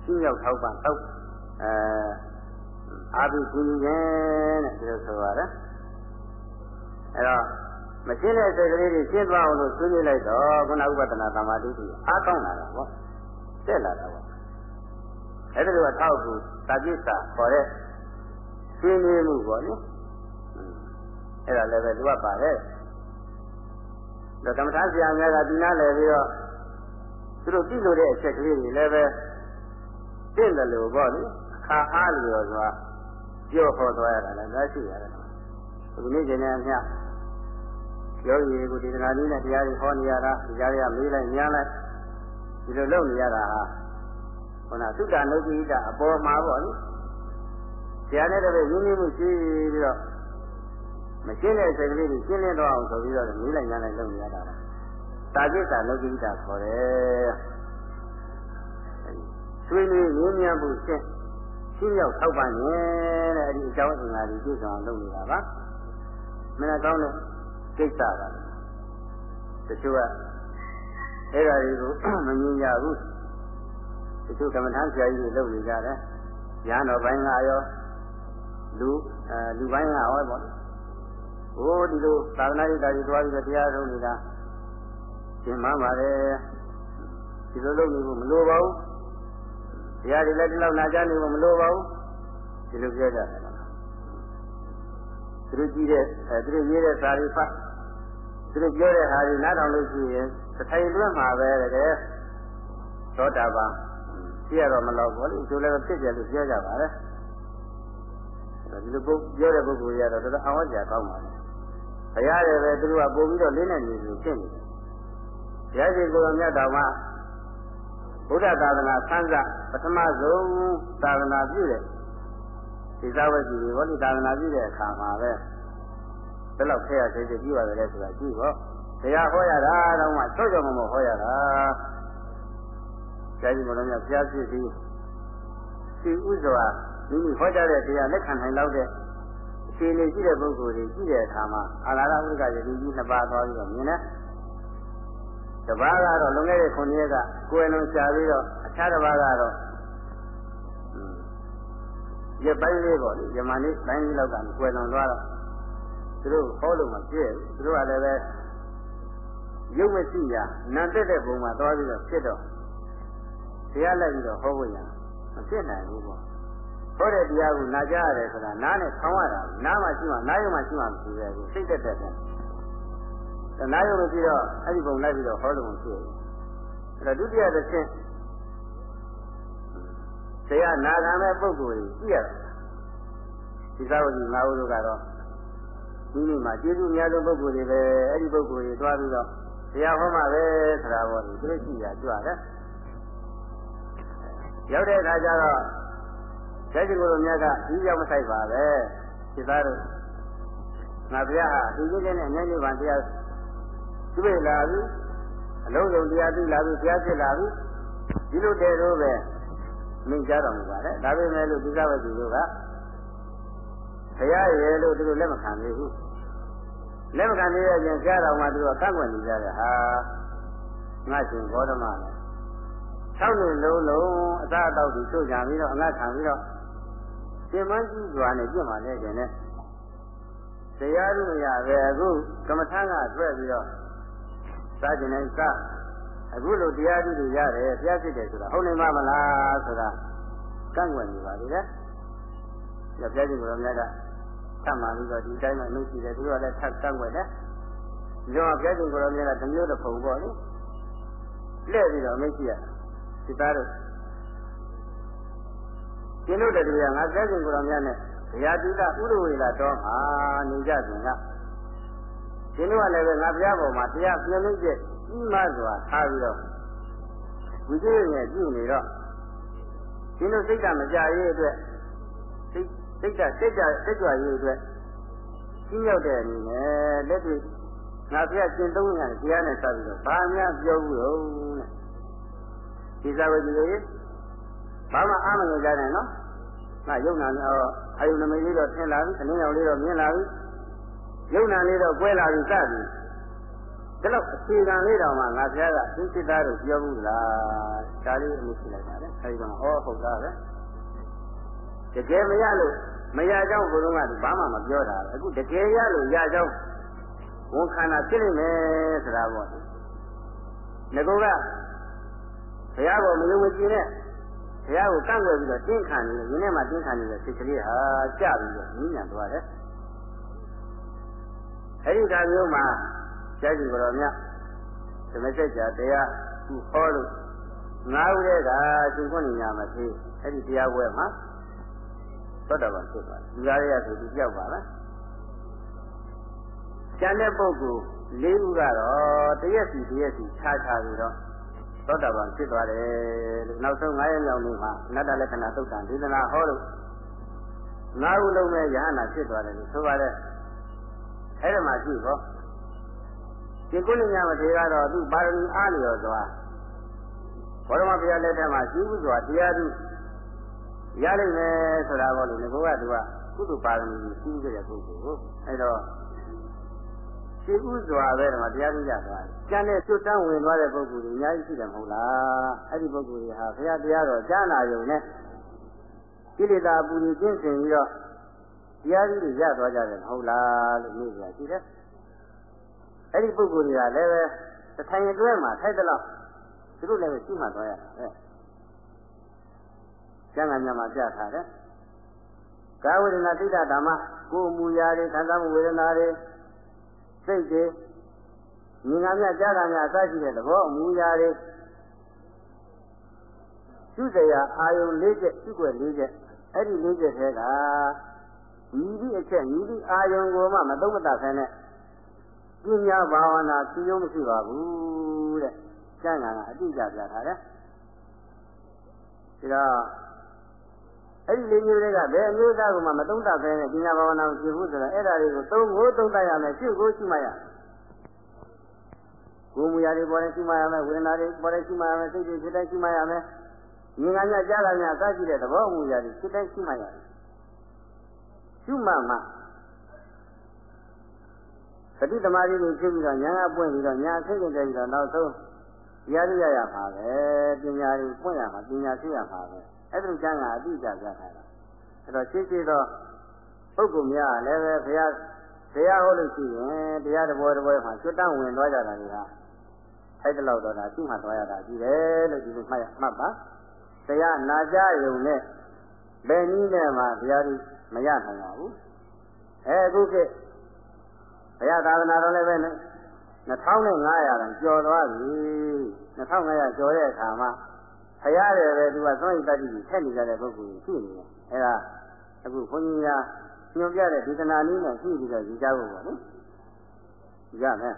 ရှင်းရောက်ထောက်ပံ့တော့အဲအာဘိကူခြင်းတဲ့ဒီလိုဆိုရတယ်အဲတော့ မရှင်းတဲ့စိတ်ကလေးတွေရှင်းသွားအောင်လို့ဆွေးနွေးလိုက်တော့ခုနဥပဒနာသမာဓိကြီးအားကောင်းလာတာပေါ့တက်လာတာပေါ့အဲ့ဒါလိုအထောက်ကူတာကိစ္စခေါ်တဲ့ဆွေးနွေးမှုပေါ့နော်အဲ့ဒါလည်းပဲသူကပါတယ်ဒါကမ္မထာဆရာများကဒီနားလည်ပြီးတော့သူတို့ကြည့်လို့တဲ့အချက်ကလေးတွေလည်းပဲတင့်တယ်လို့ပေါ့လေအခခါအားလို့ရောဆိုတာပြောဟောသွားရတာလည်းဒါရှိရတယ်ဒီနေ့ကျင်နေအမြ ယောဂီကိုဒီတနာနည်းနဲ့တရားတွေဟောနေရတာဒီကြားရမေးလိုက်ညမ်းလိုက်ဒီလိုလုပ်နေရတာဟာခန္ဓာသုတ္တနုတိတအပေါ်မှာပေါ့လေတရားနဲ့တပည့်ရင်းနှီးမှုရှိပြီးတော့မရှင်းတဲ့စိတ်ကလေးကိုရှင်းလင်းတော့အောင်ဆိုပြီးတော့မေးလိုက်ညမ်းလိုက်လုပ်နေရတာလားတာจิตာနုတိတခေါ်တယ်ဆွေးနွေးငြင်းမြတ်မှုရှင်းရှင်းရောက်ထောက်ပံ့ရင်တဲ့အဲဒီအကြောင်းအင်္ဂါတွေပြည့်စုံအောင်လုပ်နေတာပါမင်းကောင်းတဲ့ ကိစ္စပါတချို့ကအဲ့ဒါတွေကိုမမြင်ကြဘူးတချို့ကမ္မထမ်းဆရာကြီးတွေလုပ်နေကြတယ်ရဟန်းတော်ပိုင်းကရောလူအဲလူပိုင်းကဟောပေါ့ဟိုဒီလိုသာသနာ့ရေးတာကြီးတွားပြီးတော့တရားထုတ်နေတာရှင်းမှန်ပါတယ်ဒီလိုလုပ်နေဖို့မလိုပါဘူးတရားတွေလည်းဒီလောက်နာကြားနေဖို့မလိုပါဘူးဒီလိုပြောကြတယ်သူတို့ကြည့်တဲ့အဲသူတို့ရေးတဲ့စာရီဖတ် သူတို့ပြောတဲ့ဟာတွေနားထောင်လို့ရှိရင်တစ်ထိုင်လွတ်မှာပဲတကယ်သောတာပန်ပြရတော့မလို့ဘောလေသူလည်းဖြစ်ကြလို့ပြောကြပါလေဒီလိုပုတ်ပြောတဲ့ပုဂ္ဂိုလ်ကြီးကတော့တော်တော်အဝတ်ကြာကောင်းပါလေဘုရားရဲ့ပဲသူတို့ကပို့ပြီးတော့လင်းနေနေလို့ဖြစ်နေတယ်ဘုရားရှင်ကိုယ်တော်မြတ်တော်မှာဘုရားသာသနာဆန်းစပထမဆုံးသာသနာပြုတဲ့ဒီသာဝတိတွေဘောဒီသာသနာပြုတဲ့အခါမှာပဲ ဘယ်လောက်ဖဲရစိတ်စိတ်ပြီးပါတယ်ဆိုတာကြည့်ပေါ့တရားဟောရတာတော့မှချောချောမမဟောရတာဆရာကြီးမလို့များဘုရားဖြစ်ပြီးဒီဥစွာမိမိဟောကြားတဲ့တရားလက်ခံနိုင်လောက်တဲ့အခြေအနေရှိတဲ့ပုဂ္ဂိုလ်တွေကြည့်တဲ့အခါမှာအာလာရဝိကယတိကြီးနှစ်ပါးသွားပြီးတော့မြင်တယ်တပါးကတော့လွန်ခဲ့တဲ့ခုနှစ်ရက်ကကိုယ်လုံးရှာပြီးတော့အခြားတစ်ပါးကတော့ရပိုင်းလေးပေါ့လေယမန်လေးပိုင်းလေးလောက်ကကိုယ်လုံးသွားတော့ သူတို့ဟောလို့မပြည့်ဘူးသူတို့ကလည်းပဲရုပ်မရှိရာနံတက်တဲ့ပုံမှာသွားပြီးတော့ဖြစ်တော့တရားလိုက်ပြီးတော့ဟောဖို့ရမဖြစ်နိုင်ဘူးပေါ့ဟောတဲ့တရားကိုနာကြရတယ်ဆိုတာနားနဲ့ဆောင်းရတာနားမှရှိမှနားရုံမှရှိမှမရှိပဲစိတ်တက်တက်တယ်နားရုံလို့ပြီးတော့အဲ့ဒီပုံလိုက်ပြီးတော့ဟောလို့မရှိဘူးအဲ့တော့ဒုတိယတစ်ဆင့်တရားနာခံတဲ့ပုဂ္ဂိုလ်ကြီးကြည့်ရတာဒီသာဝတိငါးဦးတို့ကတော့ ဒီနေ့မှာကျေးဇူးများဆုံးပုဂ္ဂိုလ်တွေပဲအဲ့ဒီပုဂ္ဂိုလ်တွေတွားပြီးတော့တရားဟောမှပဲဆိုတာပေါ့ဒီသိရှိရကြွတယ်ရောက်တဲ့အခါကျတော့ကျက်ကြီးကိုယ်တော်မြတ်ကဒီကြောင့်မဆိုင်ပါပဲစိသားတို့ငါဘုရားဟာဒီကြီးတဲ့နဲ့အញ្ញိဗံတရားသူ့လာပြီအလုံးစုံတရားသိလာပြီဘုရားဖြစ်လာပြီဒီလိုတည်းတော့ပဲမြင်ကြတော်မူပါတယ်ဒါပေမဲ့လို့ဒီကဝတိတို့ကဘုရားရဲ့လို့သူတို့လက်မခံသေးဘူး လက်မခံသေးတဲ့ပြင်ကြားတော်မှာသူတို့ကကန့်ကွက်နေကြတယ်ဟာငါရှင်ဘောဓမလည်း၆နှစ်လုံးလုံးအသာအသောက်တွေချုပ်ကြပြီးတော့အငတ်ခံပြီးတော့ရှင်မန်းကြီးစွာနဲ့ပြင့်ပါလေကျင်နဲ့တရားဥမရပဲအခုကမ္မထမ်းကတွေ့ပြီးတော့စားကျင်တိုင်းစားအခုလိုတရားဓုတွေရတယ်ပြည့်စစ်တယ်ဆိုတာဟုတ်နေမှာမလားဆိုတာကန့်ကွက်နေပါလေတဲ့။ဒါပြည့်စစ်ကိုမြတ်က သတ်မှပြီးတော့ဒီတိုင်းမှာနှုတ်ကြည့်တယ်သူတို့ကလည်းထပ်ကန့်ကွက်တယ်။ဒီတော့ပြည့်စစ်ကိုမြတ်ကတမျိုးတစ်ပုံပေါ့လေ။လှည့်ပြီးတော့မရှိရဒီသားတို့ကျင်းလို့တဲ့တရားငါပြည့်စစ်ကိုမြတ်နဲ့ဘုရားတိကဥရဝေလာတော်မှာနေကြစဉ်ကကျင်းလို့ကလည်းပဲငါဘုရားပေါ်မှာတရားပြည့်လို့ကျကြီးမားစွာထားပြီးတော့ဝိသေနဲ့ကြည့်နေတော့ဒီလိုစိတ်ကမကြရေးအတွက် စိတ်စိတ်ကစိတ်ကြစိတ်ကြွရေးအတွက်ကြီးရောက်တဲ့အနေနဲ့လက်တွေ့ငါပြကျင့်သုံးရတဲ့တရားနဲ့စပြီးတော့ဘာများပြောဘူးလို့တဲ့ဒီဇဝတိလေးဘာမှအားမငယ်ကြနဲ့နော်ငါယုံနာတော့အယုံနမိတ်လေးတော့ထင်လာပြီအလင်းရောင်လေးတော့မြင်လာပြီယုံနာလေးတော့ကွဲလာပြီစပြီဒီလောက်အခြေခံလေးတောင်မှငါဘုရားကသူစိတ်သားတို့ပြောဘူးလားဒါလေးအမှုရှိလိုက်ပါတယ်အဲဒီတော့ဟောဟုတ်သားပဲ တကယ်မရလို့မရကြောင်းဘုရုံးကဘာမှမပြောတာအခုတကယ်ရလို့ရကြောင်းဝန်ခန္ဓာဖြစ်နေမယ်ဆိုတာပေါ့ငကောကဘုရားကိုမယုံမကြည်နဲ့ဘုရားကိုကန့်ကွက်ပြီးတော့တင်းခံနေရင်းနဲ့မှတင်းခံနေတဲ့စိတ်ကလေးဟာကြပြီးတော့ညဉ့်ညံသွားတယ်အဲဒီကမျိုးမှာကျမ်းကြီးတော်မြတ်သမစက်ကြတရားခုဟောလို့ငါးဦးတဲ့ကရှင်ခွင့်ညာမဖြစ်အဲ့ဒီတရားပွဲမှာ သောတာပန်ဖြစ်သွားတယ်ဒီကားရဆိုသူကြောက်ပါလားကျန်တဲ့ပုဂ္ဂိုလ်လေးခုကတော့တရက်စီတရက်စီခြားခြားပြီးတော့သောတာပန်ဖြစ်သွားတယ်လို့နောက်ဆုံး9ရက်မြောက်နေ့မှာအနတ္တလက္ခဏာသုတ်တံဒေသနာဟောလို့ငါးခုလုံးပဲယဟနာဖြစ်သွားတယ်လို့ဆိုပါတယ်အဲ့ဒါမှကြည့်ပေါ့ဒီကုလညာမထေရကတော့သူပါရမီအားလျော်စွာဘောရမဘုရားလက်ထက်မှာရှိဘူးစွာတရားသူ ရလိမ့်မယ်ဆိုတာပေါ့လေငါကသူကကုသပါရမီရှိခဲ့တဲ့ပုဂ္ဂိုလ်ကိုအဲ့တော့ရှိဥစွာပဲတော့တရားသူရသွားတယ်။ကျန်တဲ့ကျွတ်တန်းဝင်သွားတဲ့ပုဂ္ဂိုလ်တွေအများကြီးရှိတယ်မဟုတ်လား။အဲ့ဒီပုဂ္ဂိုလ်တွေဟာဘုရားတရားတော်ကြားနာရုံနဲ့ကိလေသာပူရင်းကျင့်စဉ်ပြီးတော့တရားကြီးတွေရသွားကြတယ်မဟုတ်လားလို့နေကြရှိတယ်။အဲ့ဒီပုဂ္ဂိုလ်တွေကလည်းပဲတထိုင်အတွဲမှာထိုက်တဲ့လောက်သူတို့လည်းပဲရှိမှသွားရတာပဲ။ ကျမ်းဂန်များမှာပြထားတယ်။ကာဝေဒနာသိတ္တဓမ္မကိုယ်မူရာတွေခံစားမှုဝေဒနာတွေစိတ်တွေဉာဏ်များကြားတာများအစရှိတဲ့သဘောအမူအရာတွေရှုစရာအာယုံ၄ချက်ရှုွယ်၄ချက်အဲ့ဒီ၄ချက်ထဲကညီဒီအချက်ညီဒီအာယုံကိုမှမသုံးမတတ်ဆန်းနဲ့ပညာဘာဝနာပြည့်ုံမရှိပါဘူးတဲ့ကျမ်းဂန်ကအတိအကျပြထားတယ်ဒါ အဲ့ဒီလေးမျိုးတွေကဘယ်အမျိုးသားကမှမသုံးတတ်ပဲနဲ့ပညာဘာဝနာကိုရှင်းဖို့ဆိုတော့အဲ့ဒါတွေကိုသုံးဖို့သုံးတတ်ရမယ်ရှင်းဖို့ရှင်းမှရကိုယ်မူရာတွေပေါ်နေရှင်းမှရမယ်ဝေဒနာတွေပေါ်နေရှင်းမှရမယ်စိတ်တွေဖြစ်တဲ့ရှင်းမှရမယ်ဉာဏ်ကညကြားလာများအစရှိတဲ့သဘောမူရာတွေဖြစ်တဲ့ရှင်းမှရတယ်ရှင်းမှမှသတိသမารီတွေဖြစ်ပြီးတော့ဉာဏ်ကပွင့်ပြီးတော့ဉာဏ်သိတဲ့ပြီးတော့နောက်ဆုံးတရားရရရပါပဲပညာတွေပွင့်ရမှာပညာသိရမှာပဲ အဲ့ဒီကျမ်းကအတိအကျပြထားတာအဲ့တော့ရှိရှိသောပုဂ္ဂိုလ်များလည်းပဲဘုရားတရားဟောလို့ရှိရင်တရားတစ်ပွဲတစ်ပွဲမှာကျွတ်တန်းဝင်သွားကြတာတွေကထိုက်တဲ့လောက်တော့ဒါသူ့မှာသွားရတာကြီးတယ်လို့ဒီလိုမှတ်ရမှတ်ပါတရားနာကြရုံနဲ့ဘယ်နည်းနဲ့မှဘုရားကြီးမရနိုင်ပါဘူးအဲအခုကဘုရားသာသနာတော်လည်းပဲ2500တန်ကျော်သွားပြီ2500ကျော်တဲ့အခါမှာ ဖရတယ်ပဲသူကသွန်ဤတတိကြီးထက်နေကြတဲ့ပုဂ္ဂိုလ်ကြီးရှိနေတယ်အဲဒါအခုဘုန်းကြီးများညွှန်ပြတဲ့ဒေသနာနည်းနဲ့ရှိပြီးတော့ယူကြဖို့ပါလေယူရမယ်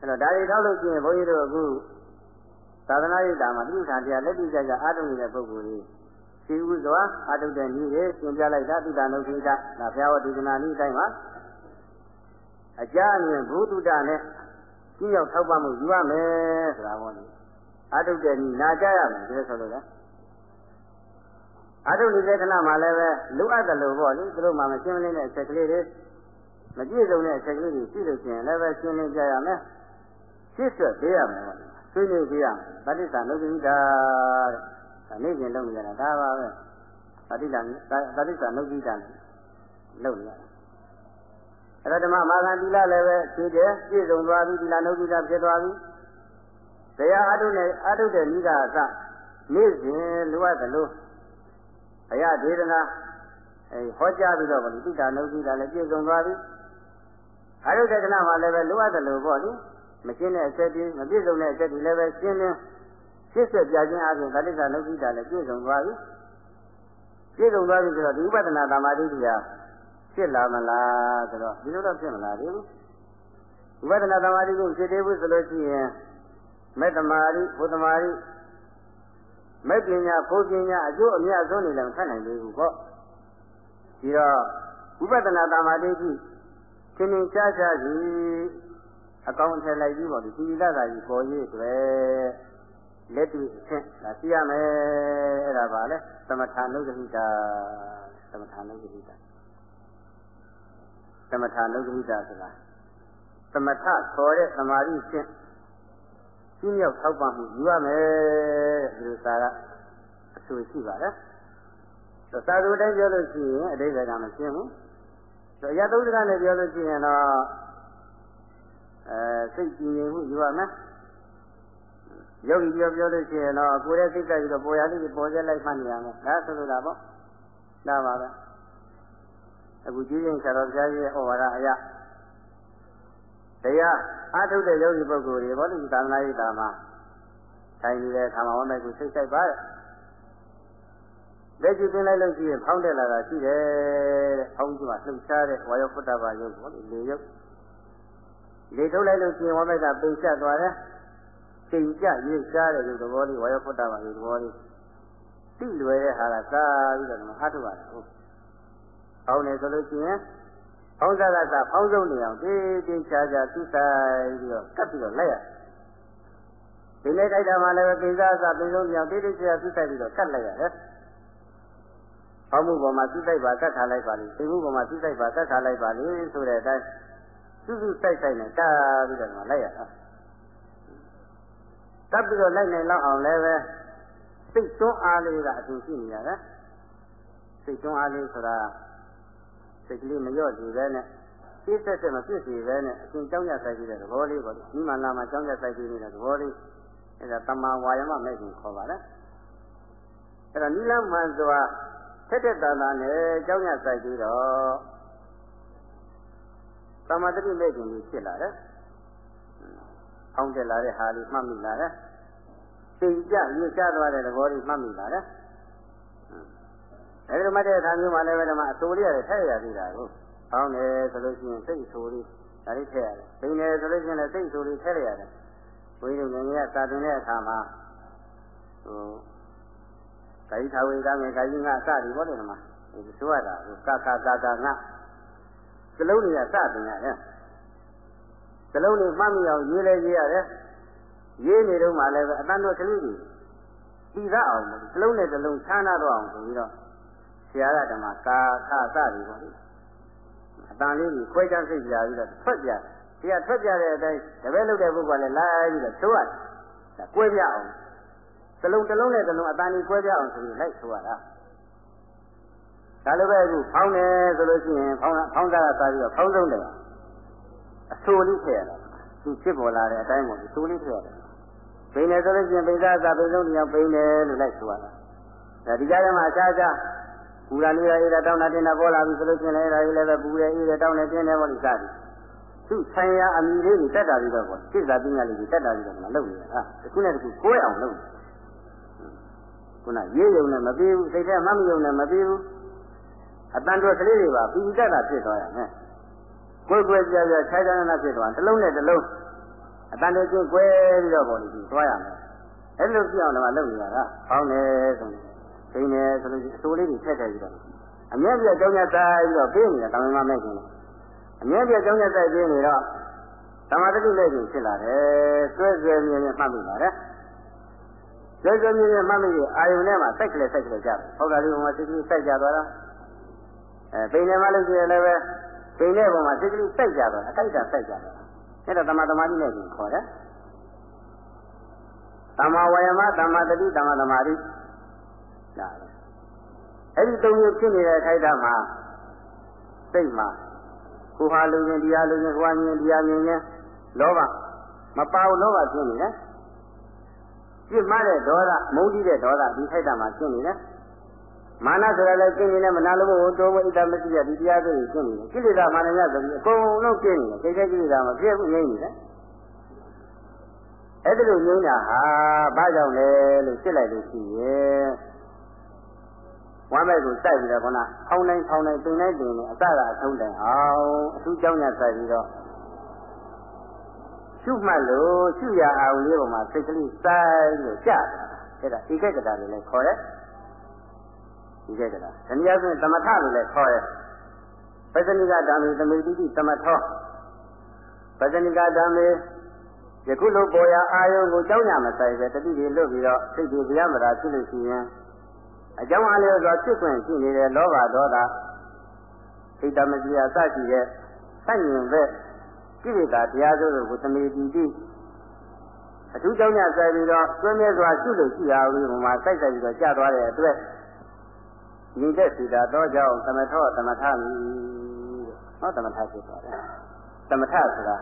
အဲတော့ဒါတွေထောက်လို့ရှိရင်ဘုန်းကြီးတို့အခုသာသနာ့ရေးတာမှာတိဋ္ဌာန်တရားလက်တွေ့ကြကြအားထုတ်နေတဲ့ပုဂ္ဂိုလ်ကြီးရှိဥစွာအားထုတ်တဲ့နည်းတွေသင်ပြလိုက်တာသုတနုခိတဒါဘုရားဝဒေသနာနည်းတိုင်းမှာအကြအမြင်ဘုဒ္ဓနဲ့ကြည့်ရောက်ထောက်ပံ့မှုယူရမယ်ဆိုတာပေါ့လေ အာထုတဲ့နီနာကြရမယ်ဒီလိုဆိုလို့လေအာထုနေတဲ့ခဏမှလည်းပဲလိုအပ်တယ်လို့ပေါ့လေသူတို့မှမရှင်းလင်းတဲ့အချက်ကလေးတွေမပြည့်စုံတဲ့အချက်ကလေးတွေရှိလို့ရှိရင်လည်းပဲရှင်းလင်းကြရမယ်ရှင်းဆွတ်ပေးရမယ်ပေါ့ဆွေးနွေးပေးရမယ်ပဋိသနုဂိတာတဲ့နေ့စဉ်လုပ်နေကြတာဒါပါပဲပဋိသပဋိသနုဂိတာလုပ်နေရတာအဲ့တော့ဓမ္မမာဂန်သီလလည်းပဲဖြည့်တယ်ပြည့်စုံသွားပြီသီလနုဂိတာဖြစ်သွားပြီ တရားအထုနဲ့အထုတဲ့နိဒာအစနေ့စဉ်လိုအပ်တယ်လို့ဘုရားဒေသနာအဲဟောကြားပြီးတော့ဗောလေတုတ္တနုဂိတာလည်းပြည့်စုံသွားပြီအထုတဲ့ကနာမှာလည်းပဲလိုအပ်တယ်လို့ဗောလေမရှင်းတဲ့အချက်တွေမပြည့်စုံတဲ့အချက်တွေလည်းပဲရှင်းလင်းရှင်းဆက်ပြခြင်းအပြင်ဗတိကနုဂိတာလည်းပြည့်စုံသွားပြီပြည့်စုံသွားပြီဆိုတော့ဒီဥပဒနာသမာဓိတရားဖြစ်လာမလားဆိုတော့ဒီလိုတော့ဖြစ်မလားဒီဥပဒနာသမာဓိကိုဖြစ်သေးဘူးဆိုလို့ရှိရင် မေတ္တမာရိဘုဒ္ဓမာရိမေပညာဘုပညာအကျိုးအမြတ်ဆုံးနေလည်းမဆက်နိုင်သေးဘူးပေါ့ဒီတော့ဥပဒနာသမာဓိကြီးသင်္င်ရှားရှားကြီးအကောင်းထည့်လိုက်ပြီးပေါ့ဒီသီလသာကြီးပေါ်ရေးတွေ့လက်တွေ့အဆင့်ဒါသိရမယ်အဲ့ဒါပါလေသမထာနုဒ္ဒဟိတာသမထာနုဒ္ဒဟိတာသမထာနုဒ္ဒဟိတာဆိုတာသမထခေါ်တဲ့သမာဓိရှင်း ရှင်းရောက်ထောက်ပံ့မှုယူရမယ်ဒီလိုစာကအဆိုရှိပါတယ်။သာသူတိုင်းပြောလို့ရှိရင်အတိတ်ကမရှင်းဘူး။အရာသုံးစကားနဲ့ပြောလို့ရှိရင်တော့အဲစိတ်ကြည်ငြိမ်မှုယူရမယ်။ယောဂီပြောပြောလို့ရှိရင်တော့ကိုယ်ရဲ့စိတ်ကပြီးတော့ပေါ်ရလေးပေါ်ကျလိုက်မှနေရမယ်။ဒါဆိုလိုတာပေါ့။ဒါပါပဲ။အခုကြီးရင်ဆရာတော်ဘုရားကြီးရဲ့ဩဝါဒအရာတရား အားထုတ်တဲ့ယောဂီပုဂ္ဂိုလ်တွေဘောဓိသာသနာ့ရေးတာမှာထိုင်နေတဲ့ခါမှာဝမ်းမဲ့ကိုစိတ်ဆိုင်ပါလက်ကြည့်တင်လိုက်လို့ရှိရင်ဖောင်းတက်လာတာရှိတယ်တဲ့။ဖောင်းကြည့်မှလှုပ်ရှားတဲ့ဝါယောဖုတ္တဘာယုတ်ပေါ့လေယုတ်လေထုတ်လိုက်လို့ရှိရင်ဝမ်းဘက်ကပိန်ဆက်သွားတယ်။ချိန်ကြရွေ့ရှားတဲ့ယုတ်သဘောလေးဝါယောဖုတ္တဘာယုတ်သဘောလေးတိလွယ်တဲ့ဟာကစားပြီးတော့မှအားထုတ်ရတယ်ဟုတ်။ဖောင်းနေဆိုလို့ရှိရင် ဖောင်းစားကစားဖောင်းဆုံးနေအောင်တေးတေးချာချာသူ့ဆိုင်ပြီးတော့ကပ်ပြီးတော့လိုက်ရတယ်။ဒီနေ့တိုက်တာမှလည်းပိန်စားစားပိန်ဆုံးနေအောင်တေးတေးချာချာသူ့ဆိုင်ပြီးတော့ကတ်လိုက်ရတယ်။ဟောမှုပေါ်မှာသုတိုက်ပါကတ်ထားလိုက်ပါလိသိမှုပေါ်မှာသုတိုက်ပါကတ်ထားလိုက်ပါလိဆိုတဲ့အတိုင်းစုစုတိုက်တိုက်နဲ့တာပြီးတော့လိုက်ရတာတပ်ပြီးတော့လိုက်နိုင်လောက်အောင်လည်းပဲစိတ်တွန်းအားလေးကအတူရှိနေရတယ်စိတ်တွန်းအားလေးဆိုတာ စိတ်ကလေးမလျော့ကြည့်ပဲနဲ့ပြည့်စက်စက်မပြည့်စုံပဲနဲ့အရှင်ကြောင်းရဆိုင်ပြီးတဲ့သဘောလေးပေါ့ဒီမှာလာမှာကြောင်းရဆိုင်ပြီးနေတဲ့သဘောလေးအဲဒါတမန်ဝါယမမဲ့ကိုခေါ်ပါတယ်အဲဒါနိလမှန်စွာထက်တဲ့တာတာနဲ့ကြောင်းရဆိုင်ပြီးတော့သမာဓိမဲ့ခြင်းကြီးဖြစ်လာတယ်။အောင်းတက်လာတဲ့ဟာလေးမှတ်မိလာတယ်။သိကြရွေ့ချသွားတဲ့သဘောလေးမှတ်မိလာတယ်။ အဲဒီမှတ်တဲ့အခါမျိုးမှာလည်းပဲဓမ္မအဆိုလေးရတယ်ထည့်ရသေးတာကို။အောင်းတယ်ဆိုလို့ရှိရင်စိတ်ဆိုလေးဒါလေးထည့်ရတယ်။သိနေဆိုလို့ရှိရင်လည်းစိတ်ဆိုလေးထည့်ရတယ်။ဘုန်းကြီးတို့ငယ်ငယ်ကစာသင်တဲ့အခါမှာဟိုကာယထာဝေကငယ်ကာယငါအစတွေပေါ့လေဓမ္မဒီဆိုရတာကကကကကငါစလုံးတွေကစတင်ရတယ်စလုံးတွေမှတ်မိအောင်ရေးလဲရေးရတယ်ရေးနေတော့မှလည်းပဲအတန်တော်ကလေးတွေပြီးရအောင်စလုံးနဲ့စလုံးချမ်းသာတော့အောင်ဆိုပြီးတော့ ဆရာကဓမ္မကာခအစတွေပေါ့လေအတန်လေးကိုခွဲခြားစိတ်ပြပြီးတော့ထွက်ပြတယ်ဆရာထွက်ပြတဲ့အတိုင်းတပည့်လုပ်တဲ့ပုဂ္ဂိုလ်ကလည်းလိုက်ပြီးတော့သိုးရတယ်ဒါကွဲပြအောင်စလုံးတစ်လုံးနဲ့တစ်လုံးအတန်ကြီးကွဲပြအောင်ဆိုပြီးလိုက်ဆိုရတာဒါလိုပဲအခုဖောင်းတယ်ဆိုလို့ရှိရင်ဖောင်းဖောင်းစားတာစားပြီးတော့ဖောင်းဆုံးတယ်အဆိုးလေးထည့်ရတာသူဖြစ်ပေါ်လာတဲ့အတိုင်းပေါ့အဆိုးလေးထည့်ရတယ်ပိန်တယ်ဆိုလို့ရှိရင်ပိန်စားစားပိန်ဆုံးတရားပိန်တယ်လို့လိုက်ဆိုရတာဒါဒီကြားထဲမှာအခြားခြား ပူလာလေးရအေးတာတောင်းတာတင်းတာပေါ်လာပြီဆိုလို့ရှိရင်လည်းဒါကြီးလည်းပဲပူတယ်အေးတယ်တောင်းတယ်တင်းတယ်ပေါ့ဒီစားတယ်သူဆိုင်ရာအမိလေးကိုတက်တာပြီးတော့ပေါ့စိတ်သာပညာလေးကိုတက်တာပြီးတော့မလုပ်နေတာဟာတစ်ခုနဲ့တစ်ခုကိုယ်အောင်လုပ်နေခုနရေးရုံနဲ့မပြီးဘူးစိတ်ထဲမှမယုံနဲ့မပြီးဘူးအတန်တော်ကလေးတွေပါပြီးတက်တာဖြစ်သွားရမယ်ကိုယ်ကိုယ်ကြကြခြိုက်တန်းနာဖြစ်သွားတစ်လုံးနဲ့တစ်လုံးအတန်တော်ချင်းကွဲပြီးတော့ပေါ်နေပြီးသွားရမယ်အဲ့လိုပြအောင်တော့လုပ်နေရတာပေါင်းတယ်ဆိုရင် စိနေဆိုလို့အစိုးလေးတွေထက်ထက်ပြီးတော့အမြဲပြကြောင်းရဆိုင်ပြီးတော့ပြေးနေတာတောင်းမှမဲ့ခင်အမြဲပြကြောင်းရဆိုင်ပြေးနေတော့သမာဓိလက်ရှင်ဖြစ်လာတယ်ဆွဲဆွဲမြင်မြင်မှတ်မိပါတယ်ကြိုးကြိုးမြင်းမြင်းမှတ်မိပြီးအာယုန်ထဲမှာစိုက်ကလေးစိုက်ကလေးကြတယ်။ဟောတာလေးပေါ်မှာစိတ်ကလေးစိုက်ကြသွားတာ။အဲပိန်နေမှလို့ရှိရင်လည်းပဲပိန်တဲ့ပုံမှာစိတ်ကလေးစိုက်ကြသွားအတိုက်တာစိုက်ကြသွား။အဲ့ဒါတမသမာဓိနဲ့ကိုခေါ်တယ်။တမဝါယမတမတတိတမသမာဓိ ဒါပဲ။အဲ့ဒီသုံးမျိုးဖြစ်နေတဲ့အခိုက်အတန့်မှာစိတ်မှာကိုဟာလူချင်းတရားလူချင်းကိုဟာမြင်တရားမြင်ချင်းလောဘမပါဘူးလောဘဖြစ်နေတယ်။ပြစ်မှားတဲ့ဒေါသမုန်းကြီးတဲ့ဒေါသဒီထိုက်တာမှာရှင်းနေတယ်မာနဆိုတာလည်းရှင်းနေတယ်မနာလိုဘုံတိုးဝိတ္တမရှိရဒီတရားတွေရှင်းနေတယ်ကိလေသာမာနရဆိုပြီးအကုန်လုံးရှင်းနေတယ်စိတ်ထဲကိလေသာမပြည့်ဘူးငြိမ့်နေတယ်အဲ့ဒါလိုငြိမ့်တာဟာဘာကြောင့်လဲလို့ရှင်းလိုက်လို့ရှိရင် ဝမ်းမဲ့ကိုစိုက်ပြီးတော့ခေါင်းဖောင်းတိုင်းဖောင်းတိုင်းပင်တိုင်းပင်တိုင်းအစကအဆုံးတိုင်အောင်အထူးကြောင်းရဆိုင်ပြီးတော့ရှုမှတ်လို့ရှုရအောင်လေးပေါ်မှာစိတ်ကလေးစိုင်းလို့ကြာတယ်အဲ့ဒါဧကကတာလို့လည်းခေါ်တယ်ဧကကတာတနည်းအားဖြင့်သမထလို့လည်းခေါ်တယ်ပဇနိကဓမ္မေသမေတိတိသမထောပဇနိကဓမ္မေယခုလိုပေါ်ရာအာယုံကိုကြောင်းရမဆိုင်ပဲတတိတွေလွတ်ပြီးတော့စိတ်တွေဗျာမရာဖြစ်လို့ရှိရင် အကြောင်းအလျော်စွာဖြစ်ခွင့်ရှိနေတဲ့လောဘဒေါသစိတ်တမကြီးအစရှိတဲ့ဆန့်ကျင်ဘက်ကိလေသာတရားစိုးတို့ကိုသမေတီတိအထူးကြောင့်ညဆိုင်ပြီးတော့တွင်းမြဲစွာရှုလို့ရှိရဘူးဟိုမှာစိုက်စိုက်ပြီးတော့ကြာသွားတဲ့အတွက်ညီတဲ့စီတာတော့ကြောင့်သမထောသမထမိတဲ့ဟောသမထဖြစ်သွားတယ်သမထဆိုတာ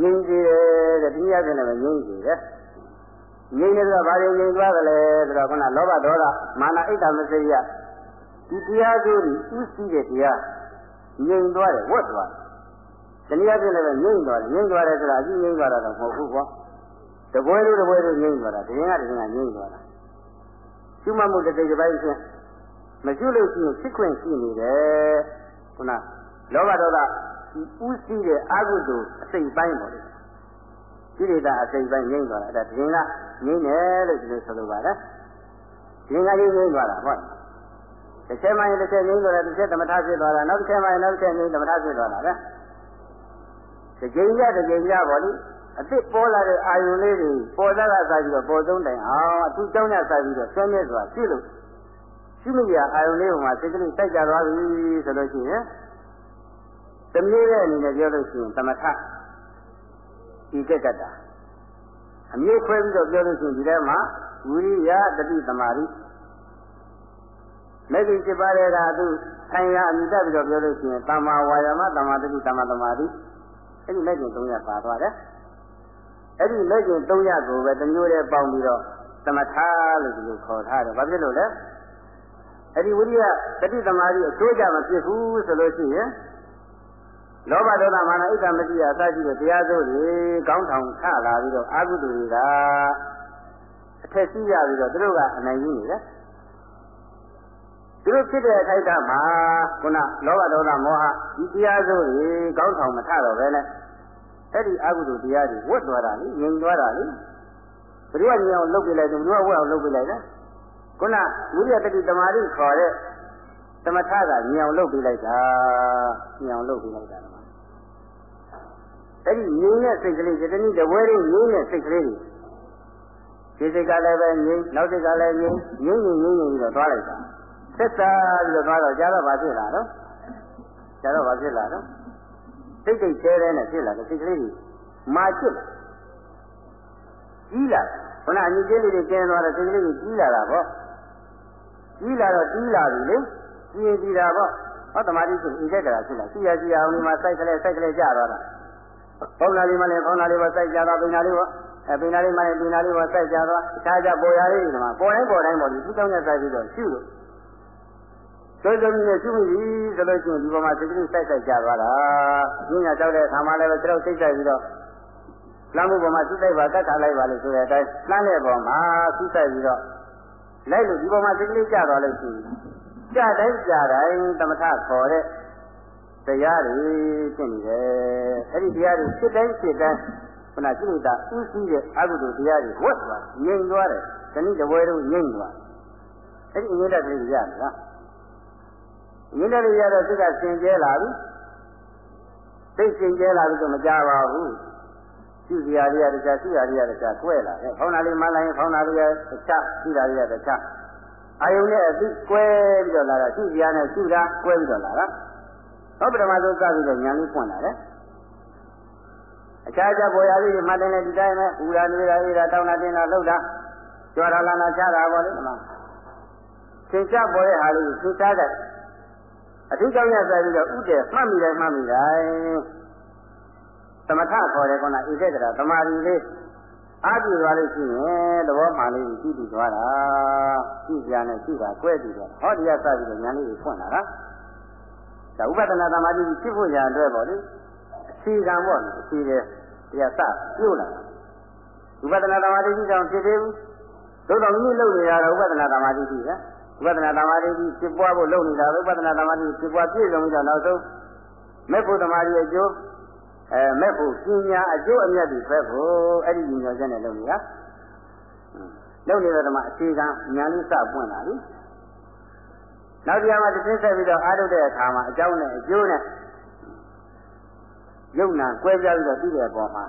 ငြိမ်စေတယ်တဲ့ဒီရပြန်လည်းငြိမ်စေတယ် ငြိမ်နေတော့ဘာတွေငြိမ်သွားသလဲဆိုတော့ခုနလောဘဒေါသမာနဣဒ္ဓမစိယဒီတရားစိုးကြီးဥသိတဲ့တရားငြိမ်သွားတယ်ဝတ်သွားတယ်တနည်းအားဖြင့်လည်းငြိမ့်သွားတယ်ငြိမ့်သွားတယ်ဆိုတာအကြီးငြိမ့်သွားတာတော့မဟုတ်ဘူးကွာတပွဲလေးတပွဲလေးငြိမ့်သွားတာတရင်ကတရင်ကငြိမ့်သွားတာရှုမှတ်မှုတစ်စိတ်တစ်ပိုင်းဖြင့်မရှုလို့ရှိရင်ဖြစ်ခွင့်ရှိနေတယ်ခုနလောဘဒေါသဥစီးတဲ့အာဟုတုအစိတ်ပိုင်းပေါ့လေ ကိလေသာအစိတ်ပိုင်းငြိမ့်သွားတာအဲ့ဒါဒင်းကငြိမ့်တယ်လို့ဒီလိုဆိုလိုပါတယ်ဒင်းကငြိမ့်ငြိမ့်သွားတာဟုတ်တစ်ချက်မှရင်တစ်ချက်ငြိမ့်သွားတယ်တစ်ချက်သမထဖြစ်သွားတာနောက်တစ်ချက်မှရင်နောက်တစ်ချက်ငြိမ့်သမထဖြစ်သွားတာပဲတစ်ကြိမ်ရတစ်ကြိမ်ရပါလိအစ်စ်ပေါ်လာတဲ့အာယုန်လေးတွေပေါ်သားကစားပြီးတော့ပေါ်ဆုံးတိုင်အောင်အထူးကြောင်းရစားပြီးတော့ဆင်းရဲစွာရှိလို့ရှိမိရအာယုန်လေးပေါ်မှာစိတ်ကလေးစိုက်ကြသွားပြီဆိုလို့ရှိရင်သမီးရဲ့အနေနဲ့ပြောလို့ရှိရင်သမထ ဒီကက်ကတာအမျိုးခွဲပြီးတော့ပြောလို့ရှိရင်ဒီထဲမှာဝိရိယတတိသမารိလက်ရှိ7ပါးတဲ့ကသူဆိုင်ရာအမိတက်ပြီးတော့ပြောလို့ရှိရင်တမ္မာဝါယာမတမ္မာတတိတမ္မာသမာဓိအဲ့ဒီလက်ကျင်3ရပ်ပါသွားတယ်အဲ့ဒီလက်ကျင်3ရပ်ကိုပဲတမျိုးတည်းပေါင်းပြီးတော့သမထလို့ဒီလိုခေါ်ထားတယ်ဘာဖြစ်လို့လဲအဲ့ဒီဝိရိယတတိသမာဓိအကျိုးကြမဖြစ်ဘူးဆိုလို့ရှိရင် လောဘဒေါသမာနဣဒ္ဓမတိယအစရှိတဲ့တရားစိုးတွေကောင်းထောင်ထလာပြီးတော့အာဟုတုတွေကအထက်ရှိရပြီးတော့သူတို့ကအနိုင်ကြီးနေတယ်သူတို့ဖြစ်တဲ့အထိုက်ကမှာခုနလောဘဒေါသမောဟဒီတရားစိုးတွေကောင်းထောင်မထတော့ပဲနဲ့အဲ့ဒီအာဟုတုတရားတွေဝတ်သွားတာလေငြိမ်သွားတာလေဘယ်တော့ညအောင်လုပ်ပြလိုက်တယ်ဘယ်တော့ဝတ်အောင်လုပ်ပြလိုက်လဲခုနဝိရိယတတိတမာတိခေါ်တဲ့သမထကညအောင်လုပ်ပြလိုက်တာညအောင်လုပ်ပြလိုက်တာ အဲ့ဒီငြိမ်းတဲ့စိတ်ကလေးဒီတနည်းတပွဲလေးငြိမ်းတဲ့စိတ်ကလေးတွေဒီစိတ်ကလည်းပဲငြိမ်းနောက်စိတ်ကလည်းငြိမ်းငြိမ်းငြိမ်းငြိမ်းပြီးတော့သွားလိုက်တာဆက်စားပြီးတော့သွားတော့ကြာတော့ဘာဖြစ်လာတော့ကြာတော့ဘာဖြစ်လာတော့စိတ်စိတ်ကျဲတဲ့နဲ့ဖြစ်လာတဲ့စိတ်ကလေးတွေမာချစ်ကြီးလာခုနအညီကျေးလေးတွေကျင်းသွားတဲ့စိတ်ကလေးတွေကြီးလာတာပေါ့ကြီးလာတော့ကြီးလာပြီလေကြီးရင်ကြီးတာပေါ့ဟောတမာတိဆိုဣဇက်ကရာဖြစ်လာရှိရရှိရအောင်ဒီမှာစိုက်ကလေးစိုက်ကလေးကြာသွားတာ ပေါနာလေးမှလည်းပေါနာလေးပေါ်စိုက်ကြသွားပိနာလေးပေါ်အဲပိနာလေးမှလည်းပိနာလေးပေါ်စိုက်ကြသွားအခြားကြပေါ်ရလေးဒီမှာပေါ်တိုင်းပေါ်တိုင်းပေါ်ဒီသူ့ကြောင့်နဲ့စိုက်ပြီးတော့ရှုလို့ဆိုးစုံနဲ့ရှုမိပြီဆိုလို့ရှိရင်ဒီပေါ်မှာစိတ်ကလေးစိုက်စိုက်ကြသွားတာညညာကြောက်တဲ့အခါမှာလည်းပဲသူတို့စိတ်စိုက်ပြီးတော့လမ်းမှုပေါ်မှာသူ့တိုက်ပါကတ်ခါလိုက်ပါလို့ဆိုတဲ့အတိုင်းလမ်းတဲ့ပေါ်မှာသူ့စိုက်ပြီးတော့လိုက်လို့ဒီပေါ်မှာစိတ်ကလေးကြသွားလို့ရှိရင်ကြတိုင်းကြတိုင်းသမထခေါ်တဲ့ တရားတွေဖြစ်နေတယ်အဲ့ဒီတရားတွေဖြစ်တိုင်းဖြစ်တိုင်းခုနကိလေသာဥစည်းတဲ့အကုသိုလ်တရားတွေဝတ်သွားငြိမ်သွားတယ်တဏှိတပွဲတော့ငြိမ်သွားအဲ့ဒီအငြိမ့်တဲ့ကလေးရမလားအငြိမ့်တဲ့လေးရတော့စိတ်ကစင်ကြဲလာပြီစိတ်စင်ကြဲလာပြီဆိုမကြပါဘူးရှိစရာလေးရတခြားရှိရာလေးရတခြားကွဲလာတယ်ဖောင်းတာလေးမှလိုက်ရင်ဖောင်းတာလေးရတခြားရှိတာလေးရတခြားအာယုန်နဲ့အသိကွဲပြီးတော့လာတာရှိစရာနဲ့ရှိတာကွဲပြီးတော့လာတာ ဟောပထမဆုံးစပြီးတော့ညာလေးဖွင့်လာတယ်အခြားခြားပေါ်ရလေးတွေမှတ်တယ်လေဒီတိုင်းပဲဥရာနေရာအေးတာတောင်းတာတင်တာလှုပ်တာကြွားတာလာလာချတာပေါ့လေဒီမှာသင်္ချပေါ်တဲ့ဟာလေးကိုသင်္ချတဲ့အထူးကြောင့်ရဆိုင်ပြီးတော့ဥတည်မှတ်မိတိုင်းမှတ်မိတိုင်းသမထခေါ်တယ်ကောနာဧကတရာသမာဓိလေးအားပြသွားလို့ရှိရင်သဘောမှန်လေးကြည့်ပြီးသွားတာကြည့်ကြနဲ့ကြည့်တာကွဲပြီးတော့ဟောဒီကစပြီးတော့ညာလေးကိုဖွင့်လာတာ ဒါဥပဒနာသမာဓိဖြစ်ဖို့ညာအတွက်ပေါ့လေအခြေခံပေါ့လေအခြေတယ်တရားစပြုတ်လာဥပဒနာသမာဓိကြီးကြောင့်ဖြစ်သေးဘူးသို့တော်မိမိလုပ်နေရတာဥပဒနာသမာဓိကြီးပဲဥပဒနာသမာဓိကြီးဖြစ်ပွားဖို့လုပ်နေတာဥပဒနာသမာဓိဖြစ်ပွားပြည့်စုံပြီးတော့နောက်ဆုံးမဲ့ဖို့သမာဓိအကျိုးအဲမဲ့ဖို့ပညာအကျိုးအမြတ်တွေဖက်ဖို့အဲ့ဒီဉာဏ်ချက်နဲ့လုပ်နေတာလုပ်နေတဲ့ဓမ္မအခြေခံဉာဏ်လေးစပွင့်လာပြီ နောက်တရားမှာတစ်သိဆက်ပြီးတော့အားထုတ်တဲ့အခါမှာအကြောင်းနဲ့အကျိုးနဲ့ယုံနာကွဲပြားပြီးတော့ပြီးတဲ့အပေါ်မှာ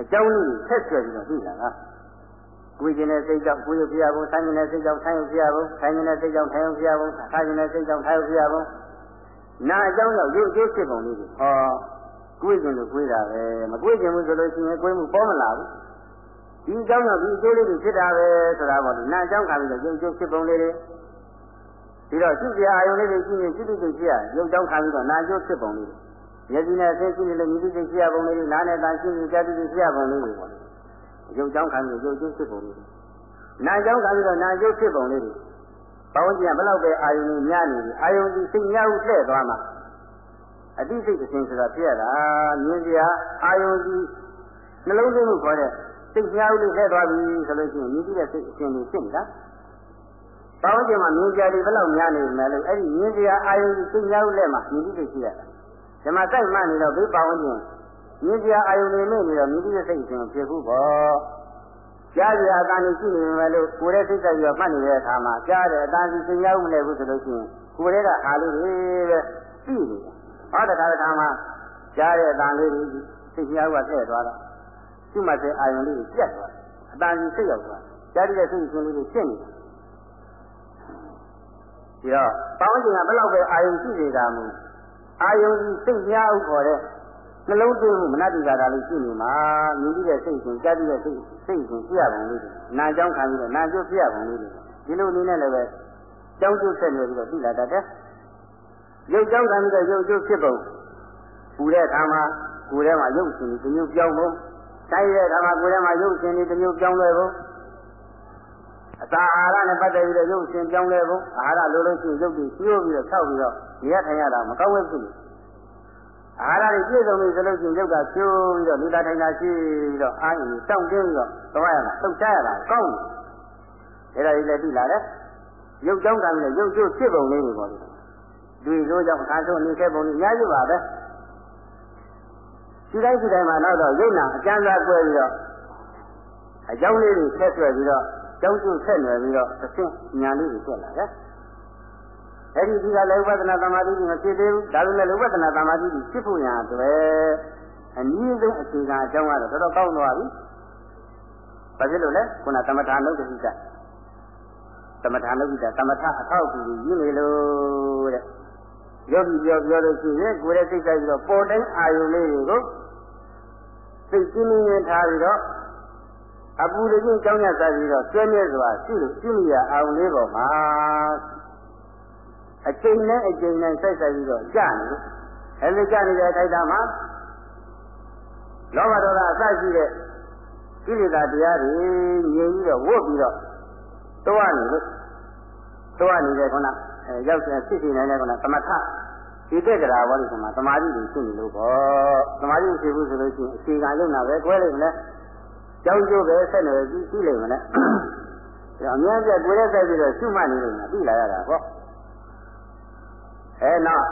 အကြောင်းလေးဆက်ဆွဲပြီးတော့ပြီးတာလားကိုယ်ကျင်တဲ့စိတ်ကြောင့်ကိုယ်ရပြရဖို့ဆိုင်ကျင်တဲ့စိတ်ကြောင့်ဆိုင်ရပြရဖို့ဆိုင်ကျင်တဲ့စိတ်ကြောင့်ထိုင်ရပြရဖို့ထားကျင်တဲ့စိတ်ကြောင့်ထိုင်ရပြရဖို့နာအကြောင်းကြောင့်ရုပ်အကျိုးဖြစ်ပုံလေးကိုဟောကိုယ်ကျင်လို့ကိုယ်တာပဲမကိုယ်ကျင်ဘူးဆိုလို့ရှိရင်ကိုယ်မှုပေါ်မလာဘူးဒီအကြောင်းကြောင့်ဒီအကျိုးလေးတွေဖြစ်တာပဲဆိုတာပေါ့လေနာအကြောင်းခံပြီးတော့ရုပ်အကျိုးဖြစ်ပုံလေးတွေ ပြီးတော့ရှိစရာအာယုန်လေးတွေရှိရင်ရှိတိစိတ်ရှိရရုပ်ကြောင်းခံပြီးတော့နာကျိုးဖြစ်ပုံလေးမျက်စိနဲ့အသိရှိနေလို့မြည်တိစိတ်ရှိရပုံလေးနားနဲ့တန်ရှိနေကြတိစိတ်ရှိရပုံလေးတွေပေါ့လေရုပ်ကြောင်းခံပြီးရုပ်ကျိုးဖြစ်ပုံလေးနာကြောင်းခံပြီးတော့နာကျိုးဖြစ်ပုံလေးတွေဘဝကျင်ဘလောက်ပဲအာယုန်ကြီးညနေပြီအာယုန်ကြီးစိတ်များဟုလှဲ့သွားမှာအတိစိတ်တစ်ခြင်းဆိုတာဖြစ်ရတာမြင်စရာအာယုန်ကြီးနှလုံးသွင်းမှုခေါ်တဲ့စိတ်များဟုလှဲ့သွားပြီဆိုလို့ရှိရင်မြည်တိတဲ့စိတ်အရှင်ကြီးဖြစ်နေတာ ပေါင်းကျင်မှာမြင်ကြတယ်ဘယ်လောက်များနေမယ်လို့အဲ့ဒီမြင်ကြအာယုစိတ်များဦးလက်မှာမြင်ကြည့်ရှိရတယ်ဓမ္မစိုက်မှနေတော့ဘေးပေါင်းကျင်မြင်ကြအာယုနေမိနေတော့မြင်ကြည့်စိတ်ရှင်ဖြစ်ဘူးပေါ့ကြားကြအတန်ကြီးရှိနေမယ်လို့ကိုယ်ရဲ့စိတ်ကရောမှတ်နေတဲ့အခါမှာကြားတယ်အတန်ကြီးစိတ်များဦးလဲဘူးဆိုလို့ရှိရင်ကိုယ်ရဲ့ကဟာလေးတွေပဲသိနေတယ်ဟောတခါတခါမှကြားတဲ့အတန်လေးတွေစိတ်များဦးကတဲ့သွားတော့ရှိမှတဲ့အာယုလေးကိုပြတ်သွားအတန်ကြီးစိတ်ရောက်သွားကြားတဲ့စိတ်ရှင်လေးတွေရှင်းနေတယ် ဒီတော့ပေါင်းချိန်ကဘယ်လောက်ပဲအာယုံရှိနေတာမူအာယုံကြီးစိတ်များဥခေါ်တဲ့နှလုံးသွင်းမှုမနတိကာတာလေးရှိနေမှာမြည်ကြည့်တဲ့စိတ်ရှင်ကြားကြည့်တဲ့စိတ်စိတ်ရှင်ပြရပုံလေးတွေနာကြောင်းခံပြီးတော့နာကျိုးပြရပုံလေးတွေဒီလိုနည်းနဲ့လည်းပဲကြောင်းကျိုးဆက်နေပြီးတော့သိလာတတ်တယ်ရုပ်ကြောင်းခံပြီးတော့ရုပ်ကျိုးဖြစ်ပုံပူတဲ့အခါမှာကိုယ်ထဲမှာရုပ်ရှင်ဒီမျိုးပြောင်းပုံတိုင်းတဲ့အခါမှာကိုယ်ထဲမှာရုပ်ရှင်ဒီမျိုးပြောင်းလဲပုံ အစာအာဟာရနဲ့ပတ်သက်ပြီးတော့ရုပ်ရှင်ပြောင်းလဲဖို့အာဟာရလိုလို့ရှိရင်ရုပ်တွေကျိုးပြီးတော့ဆောက်ပြီးတော့ဒီရထိုင်ရတာမကောင်းဘူးဖြစ်နေအာဟာရတွေပြည့်စုံပြီဆိုလို့ရှိရင်ရုပ်ကကျိုးပြီးတော့လူသားထိုင်တာရှိပြီးတော့အာရုံတောင့်တင်းပြီးတော့သွားရတာတုတ်ချရတာကောင်းတယ်ဒါတွေလည်းသိလာတယ်ရုပ်ကြောင်းကံနဲ့ရုပ်ကျိုးဖြစ်ပုံလေးတွေပေါ့လေဒီလိုကြောင့်အခါဆုံးနေခဲ့ပုံလေးအများကြီးပါပဲဒီတိုင်းဒီတိုင်းမှာနောက်တော့ရုပ်နာအကျဉ်းစားကွဲပြီးတော့အကြောင်းလေးတွေဆက်ဆွဲပြီးတော့ ကြောင်းကျိုးဆက်နေပြီးတော့တစ်ဆင့်ညာလေးတွေတက်လာတယ်။အဲဒီဒီကလည်းဥပဒနာသမာဓိကြီးမဖြစ်သေးဘူး။ဒါပေမဲ့ဥပဒနာသမာဓိကြီးဖြစ်ဖို့ရအတွက်အနည်းဆုံးအခြေခံအကြောင်းကတော့တော်တော်ကောင်းသွားပြီ။ဘာဖြစ်လို့လဲ။ခုနသမထာနုဒ္ဒိကသမထာနုဒ္ဒိကသမထအထောက်အကူကြီးရင်းနေလို့တဲ့။ယောဂီပြောပြောလို့ရှိရင်ကိုယ်ရဲ့စိတ်ကြိုက်ပြီးတော့ပေါ်တိုင်းအာယုလေးတွေကိုစိတ်ကြီးနေထားပြီးတော့ အပူတကြီးကြောင်းရစားပြီးတော့ကျွဲမြဲစွာရှိလို့ရှိမိရအောင်လေးပေါ်မှာအချိန်နဲ့အချိန်နဲ့ဆက်ဆက်ပြီးတော့ကြာနေလို့အဲဒီကြာနေတဲ့ထိုက်တာမှာလောဘဒေါသအစရှိတဲ့ကိလေသာတရားတွေငြိမ်ပြီးတော့ဝတ်ပြီးတော့တွားနေလို့တွားနေတဲ့ခုနအဲရောက်တဲ့ဖြစ်နေနေတဲ့ခုနသမထဒီတဲ့ကြတာဘောလို့ဆိုမှသမာဓိကိုရှင်းနေလို့ပေါ့သမာဓိရှိဘူးဆိုလို့ရှိရင်အခြေခံရုံနာပဲတွဲလိုက်မလဲ ကြောင်းကျိုးပဲဆက်နေပြီးပြီးလိမ့်မလဲဒါအများကြီးကိုယ်ရဲ့ဆက်ပြီးတော့ရှုမှတ်နေလို့ပြီးလာရတာပေါ့အဲနောက်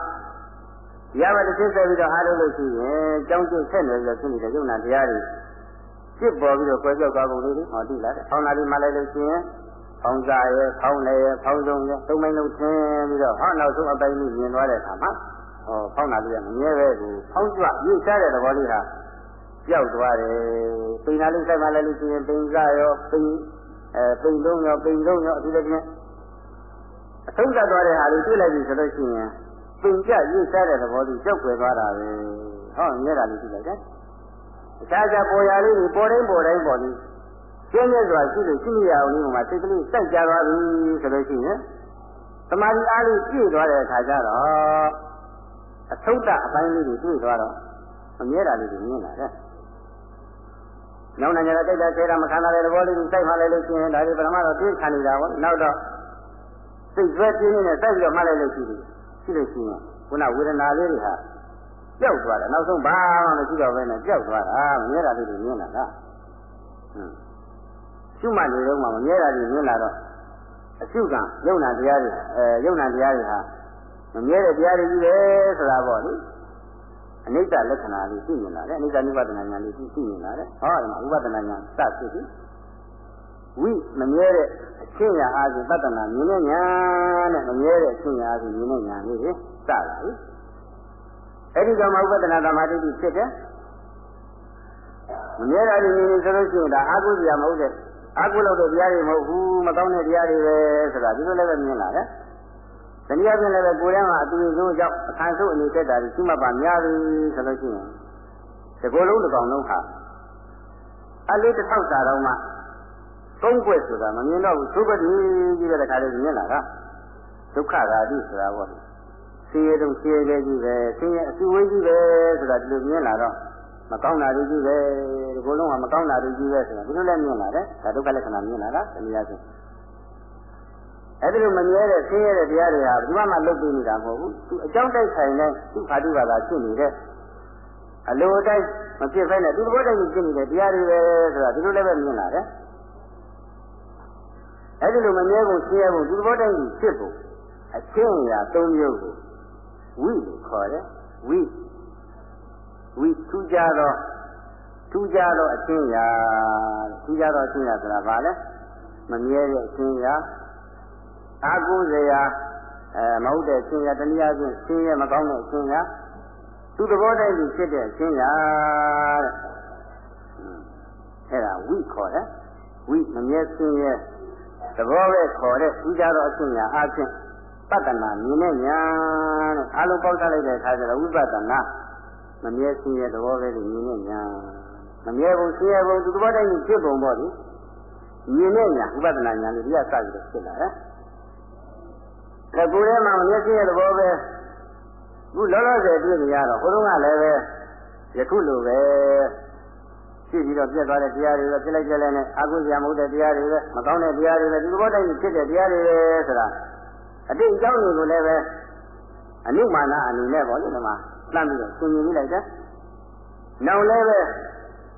ရပါတစ်ချက်ဆက်ပြီးတော့အားထုတ်လို့ရှိရင်ကြောင်းကျိုးဆက်နေပြီးတော့ဖြစ်နေတဲ့ယုံနာတရားတွေဖြစ်ပေါ်ပြီးတော့ကွယ်ပြောက်သွားပုံလေးတွေဟောတိလာတယ်။ဖောင်းလာပြီးမှလည်းလို့ရှိရင်ဖောင်းစားရဲ့ဖောင်းလည်းရဲ့ဖောင်းဆုံးရဲ့သုံးမိန်လုံးထင်းပြီးတော့ဟောနောက်ဆုံးအပိုင်းကြီးမြင်သွားတဲ့အခါမှာဟောဖောင်းလာပြီးမမြဲပဲကိုဖောင်းကြွရွေ့ချတဲ့သဘောလေးဟာ ပြောက်သွားတယ်ပိန်နာလေးဆိုင်မှလည်းလို့ရှိရင်ပိန်စားရောပိန်အဲပိန်လုံးရောပိန်လုံးရောအထူးသဖြင့်အဆုံးသတ်သွားတဲ့ဟာလေးတွေ့လိုက်ပြီဆိုလို့ရှိရင်ပိန်ကြရွေ့ချတဲ့သဘောလေးကြောက်ွယ်သွားတာပဲဟောမြဲတာလေးကြည့်လိုက်တယ်အခြားခြားပေါ်ရလေးတွေပေါ်တိုင်းပေါ်တိုင်းပေါ်ပြီးကျင်းရစွာရှိလို့ရှိရအောင်လေးမှာစိတ်ကလေးစိုက်ကြသွားပြီဆိုလို့ရှိရင်သမာဓိအားလေးပြည့်သွားတဲ့အခါကျတော့အထုဒ္ဒအပိုင်းလေးတွေတွေ့သွားတော့အမြဲတာလေးတွေမြင်လာတယ်။ နောက်နိုင်ကြတဲ့တိတ်တာဆဲတာမခံနိုင်တဲ့သဘောလေးတွေစိုက်မှလည်းလို့ရှိရင်ဒါတွေပထမတော့သိခံနေတာပေါ့။နောက်တော့စိတ်ဆွဲပြင်းနေတဲ့စိုက်ပြီးတော့မှလည်းလို့ရှိတယ်။ရှိလို့ရှိရင်ခုနဝေဒနာလေးတွေဟာပျောက်သွားတယ်နောက်ဆုံးဘာမှမရှိတော့ဘဲနဲ့ပျောက်သွားတာမြဲတာလေးတွေမြင်လာတာဟွန်းရှုမှတ်နေတော့မှမမြဲတာတွေမြင်လာတော့အရှုကယုံနာတရားတွေအဲယုံနာတရားတွေဟာမမြဲတဲ့တရားတွေကြီးပဲဆိုတာပေါ့လေအ နိစ္စလက္ခဏာလေးသိမြင်လာတယ်အနိစ္စနိဗ္ဗာန်ဉာဏ်လေးသိမြင်လာတယ်ဟောဒီမှာဥပဒနာဉာဏ်စဖြစ်ပြီဝိမမြဲတဲ့အချင်းညာအားဖြင့်တတ္တနာမြင်တဲ့ဉာဏ်နဲ့မမြဲတဲ့အချင်းညာအားဖြင့်မြင်တဲ့ဉာဏ်လေးတွေစလာပြီအဲ့ဒီကမှဥပဒနာသမာဓိဖြစ်တယ်မမြဲတာတွေမြင်နေဆိုလို့ရှိရင်ဒါအာဟုဇရာမဟုတ်တဲ့အာဟုလောက်တဲ့တရားတွေမဟုတ်ဘူးမကောင်းတဲ့တရားတွေပဲဆိုတာဒီလိုလည်းပဲမြင်လာတယ်။ တနည်းအားဖြင့်လည်းကိုယ်ထဲမှာအတူတူကြောင့်အခန်းစုအနေတက်တာကြီးရှိမှပါများပြီဆိုလို့ရှိရင်ဒီကိုယ်လုံးတစ်ကောင်လုံးဟာအလေးတစ်ထောက်စာတော့မှသုံးခွက်ဆိုတာမမြင်တော့ဘူးသုဘတိကြီးတဲ့ခါလေးမြင်လာတာဒုက္ခရာတိဆိုတာပေါ့လေဆင်းရဲတော့ဆင်းရဲကြီးပဲဆင်းရဲအစုဝေးကြီးပဲဆိုတာဒီလိုမြင်လာတော့မကောင်းတာတွေကြီးပဲဒီကိုယ်လုံးကမကောင်းတာတွေကြီးပဲဆိုတာဒီလိုလည်းမြင်လာတယ်ဒါဒုက္ခလက္ခဏာမြင်လာတာတနည်းအားဖြင့် အဲ့ဒီလိုမမြဲတဲ့ဆင်းရဲတဲ့တရားတွေဟာဘယ်မှမလွတ်ပြီးနေတာမဟုတ်ဘူးသူအကြောင်းတိုက်ဆိုင်တဲ့သူခါတုဘာသာဖြစ်နေတဲ့အလိုတိုက်မဖြစ်ဖဲနဲ့သူသဘောတိုက်ဖြစ်နေတဲ့တရားတွေပဲဆိုတာဒီလိုလည်းပဲမြင်လာတယ်အဲ့ဒီလိုမမြဲဖို့ဆင်းရဲဖို့ဒီသဘောတိုင်းကြီးဖြစ်ဖို့အချင်းရာ၃မျိုးကိုဝိလို့ခေါ်တယ်ဝိဝိထူးကြတော့ထူးကြတော့အချင်းရာထူးကြတော့အချင်းရာဆိုတာဘာလဲမမြဲတဲ့အချင်းရာ အာကုဇရာအဲမဟုတ်တဲ့အချင်းရာတနည်းအားဖြင့်ဆင်းရဲမကောင်းတဲ့အချင်းရာသူသဘောတိုင်းကြီးဖြစ်တဲ့အချင်းရာတဲ့အဲ့ဒါဝိခေါ်တယ်ဝိမမြဲဆင်းရဲသဘောပဲခေါ်တဲ့ထူးကြတော့အချင်းရာအချင်းပတ္တနာမြင်တဲ့ညာတဲ့အားလုံးပေါက်ထားလိုက်တဲ့အခါကျတော့ဝိပဿနာမမြဲဆင်းရဲသဘောပဲလို့မြင်တဲ့ညာမမြဲဘူးဆင်းရဲဘူးသူသဘောတိုင်းဖြစ်ပုံပေါ့လေမြင်တဲ့ညာဝိပဿနာညာလို့ဒီကစပြီးတော့ဖြစ်လာတယ်။ ဒါကိုယ်ထဲမှာမမြဲဆင်းရဲသဘောပဲခုလောလောဆယ်တွေ့နေရတော့ဟိုတုန်းကလည်းပဲယခုလိုပဲဖြစ်ပြီးတော့ပြတ်သွားတဲ့တရားတွေပဲဖြစ်လိုက်ကြလဲနဲ့အာဟုဇရာမဟုတ်တဲ့တရားတွေပဲမကောင်းတဲ့တရားတွေပဲဒီသဘောတိုင်းဖြစ်တဲ့တရားတွေပဲဆိုတာအတိတ်အကြောင်းတွေကိုလည်းပဲအနုမာနအနေနဲ့ပေါ့လေဒီမှာလှမ်းပြီးတော့သင်မြင်လိုက်တယ်။နောက်လည်းပဲ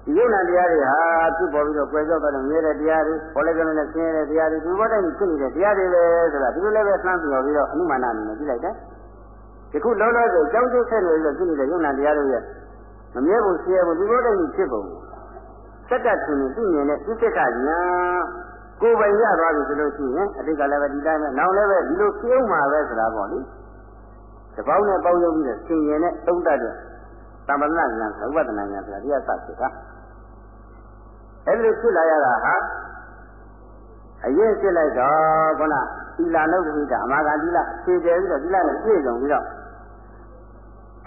ဒီယုံနာတရားတွေဟာသူ့ပေါ်ပြီးတော့ကွယ်ကြောက်တဲ့မြဲတဲ့တရားတွေပေါ်လိုက်ကြတဲ့ဆင်းရဲတဲ့တရားတွေဒီဘောတိုင်းဖြစ်နေတဲ့တရားတွေပဲဆိုတာဒီလိုလည်းပဲလှမ်းပြီးတော့ပြီးတော့အနုမာနအနေနဲ့ကြည့်လိုက်တယ်။ဒီခုလောလောဆယ်ကြောင်းကျိုးဆက်နေလို့ဖြစ်နေတဲ့ယုံနာတရားတွေရဲ့မမြဲဘူးဆင်းရဲဘူးဒီဘောတိုင်းဖြစ်ပုံစက်တတ်ရှင်သိမြင်တဲ့သိစိတ်ကညာကိုယ်ပိုင်ရသွားပြီဆိုလို့ရှိရင်အတိတ်ကလည်းပဲဒီတိုင်းပဲနောက်လည်းပဲဒီလိုဖြစ်အောင်မှာပဲဆိုတာပေါ့လေတပေါင်းနဲ့ပေါင်းရုပ်ပြီးတော့သင်ရင်နဲ့သုံးတတ်တဲ့ သမဏဉာဏ်ဥပဒနာဉာဏ်ဆိုတာဒီကစဖြစ်တာအဲ့ဒီဖြစ်လာရတာဟာအရင်ဖြစ်လိုက်တော့ခုနသီလာနုပ္ပိတအမာဂတိလခြေတယ်ပြီးတော့သီလနဲ့ပြည့်စုံပြီးတော့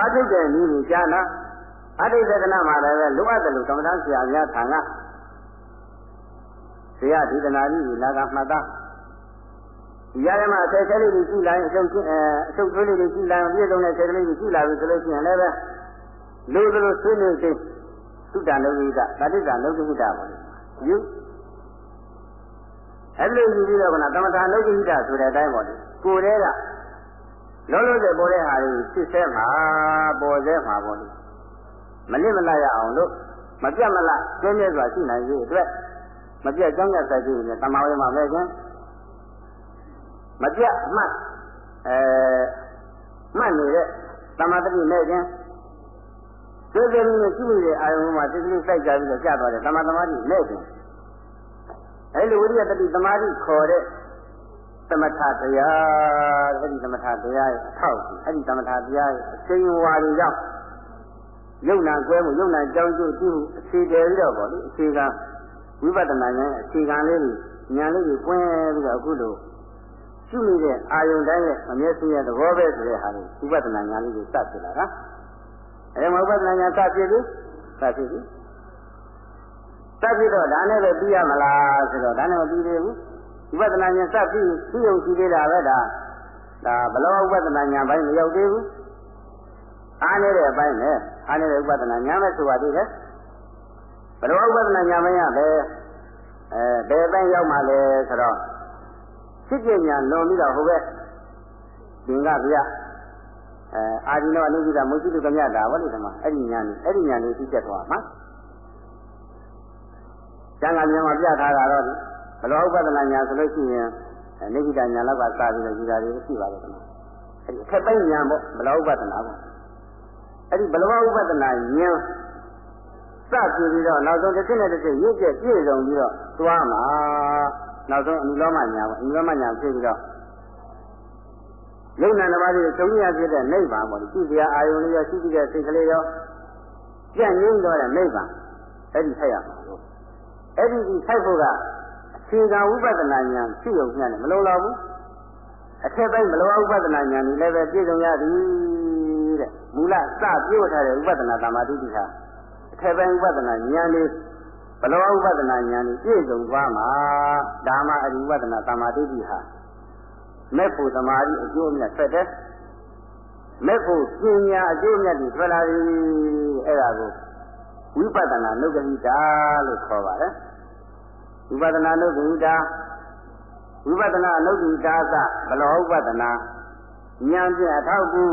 အဋ္ဌိတဲ့နည်းကိုကြားနာအဋ္ဌိသကနာမှာလည်းလိုအပ်တယ်လို့ကမ္မဋ္ဌာန်းဆရာများထံကဆရာဒီတနာကြီးလာကမှတ်သားဒီရရမအထက်ဆဲလေးတွေရှိလာရင်အချုပ်ချင်းအချုပ်သွေးလေးတွေရှိလာရင်ပြည့်စုံတဲ့ဆဲလေးတွေရှိလာပြီဆိုလို့ရှိရင်လည်းပဲ လိုသလိုဆွေးနွေးခြင်းသုတ္တလောကိတတတိတလောကိတပါလေယူအဲ့လိုယူပြီးတော့ကသမထလောကိတဆိုတဲ့အတိုင်းပေါ့လေကိုယ်တည်းကလောလောဆယ်ပေါ်တဲ့ဟာတွေစစ်ဆဲမှာပေါ်ဆဲမှာပေါ့လေမနစ်မလရအောင်လို့မပြတ်မလကျင်းမြဲစွာရှိနိုင်ရေးအတွက်မပြတ်ကြောင်းရဆိုင်ခြင်းနဲ့တမာဝေမှာပဲခြင်းမပြတ်မှတ်အဲမှတ်နေတဲ့တမာတတိနဲ့ခြင်း သိသိနဲ့ရှိနေတဲ့အာယုံမှာသိသိစိုက်ကြပြီးတော့ကြာသွားတယ်တမာတမာတိနဲ့ခြင်းအဲလိုဝိရိယတတိတမာတိခေါ်တဲ့သမထတရားအဲ့ဒီသမထတရားရဲ့အထောက်အဲ့ဒီသမထတရားရဲ့အချိန်ဝါတွေကြောင့်ယုံနာကွဲမှုယုံနာကြောင်းကျိုးပြုအခြေတည်ပြီးတော့ပေါ့လေအခြေခံဝိပဿနာဉာဏ်အခြေခံလေးတွေဉာဏ်လေးတွေပွင့်ပြီးတော့အခုလိုရှုနေတဲ့အာယုန်တိုင်းရဲ့အမျက်စိရဲ့သဘောပဲဆိုတဲ့ဟာလေးဝိပဿနာဉာဏ်လေးကိုစဖြစ်လာတာ အဲမှာဝိပဿနာဉာဏ်စဖြစ်ပြီစဖြစ်ပြီစဖြစ်တော့ဒါနဲ့ပဲပြီးရမလားဆိုတော့ဒါနဲ့မပြီးသေးဘူးဝိပဿနာဉာဏ်စပြီးပြီးုံရှိသေးတာပဲဒါဒါဘလောဝိပဿနာဉာဏ်ပိုင်းမရောက်သေးဘူးအားနေတဲ့အပိုင်းနဲ့အားနေတဲ့ဥပဒနာညာမဲ့ဆိုပါသေးတယ်ဘယ်လိုဥပဒနာညာမရပဲအဲဘယ်ပိုင်းရောက်မှလဲဆိုတော့စစ်ကျညာလွန်ပြီးတော့ဟိုဘက်သင်္ကဗျ အဲအာဒီနောအနုပိဒမုသိတုကမြတာဗောလေဓမ္မအဲ့ဒီညာနေအဲ့ဒီညာနေသိချက်သွားမှာကျန်ကမြန်မာပြထားတာတော့ဘယ်လိုဥပဒနာညာဆိုလို့ရှိရင်နေပိဒညာလောက်ကစပြီးတော့ယူတာတွေရှိပါတယ်ဓမ္မအဲ့ဒီအထက်ပိုင်းညာပေါ့ဘယ်လိုဥပဒနာပေါ့အဲ့ဒီဘလဝဥပဒနာဉာဏ်စပြပြီးတော့နောက်ဆုံးတစ်ချက်နဲ့တစ်ချက်ရင့်ကျက်ပြည့်စုံပြီးတော့သွားမှာနောက်ဆုံးအနုလောမညာပေါ့အနုလောမညာဖြစ်ပြီးတော့ ယုံနာတစ်ပါးကြီးသုံးရဖြစ်တဲ့နိဗ္ဗာန်ပေါ့ဒီရှိစရာအာယုန်လေးရောရှိတဲ့စိတ်ကလေးရောပြန့်ငင်းတော့တဲ့နိဗ္ဗာန်အဲ့ဒီထိုက်ရမှာလို့အဲ့ဒီဒီထိုက်ဖို့ကအခြေခံဝိပဿနာဉာဏ်ဖြစ်ုံညံ့တယ်မလုံလောက်ဘူးအထက်ပိုင်းဘလဝဥပဒနာဉာဏ်ကြီးလည်းပဲပြည့်စုံရသည်တဲ့မူလစပြို့ထားတဲ့ဥပဒနာသမာဓိတိဟာအထက်ပိုင်းဥပဒနာဉာဏ်လေးဘလဝဥပဒနာဉာဏ်ကြီးပြည့်စုံသွားမှာဒါမှအဒီဥပဒနာသမာဓိတိဟာ မဲ့ဖို့သမာဓိအကျိုးမြတ်ဆက်တဲ့မဲ့ဖို့ပညာအကျိုးမြတ်တွေထွက်လာပြီအဲ့ဒါကိုဝိပဿနာနုဂဟိတာလို့ခေါ်ပါတယ်ဝိပဿနာနုဂဟိတာဝိပဿနာအနုတ္တိသာသဘလောဥပဒနာဉာဏ်ဖြင့်အထောက်ကူ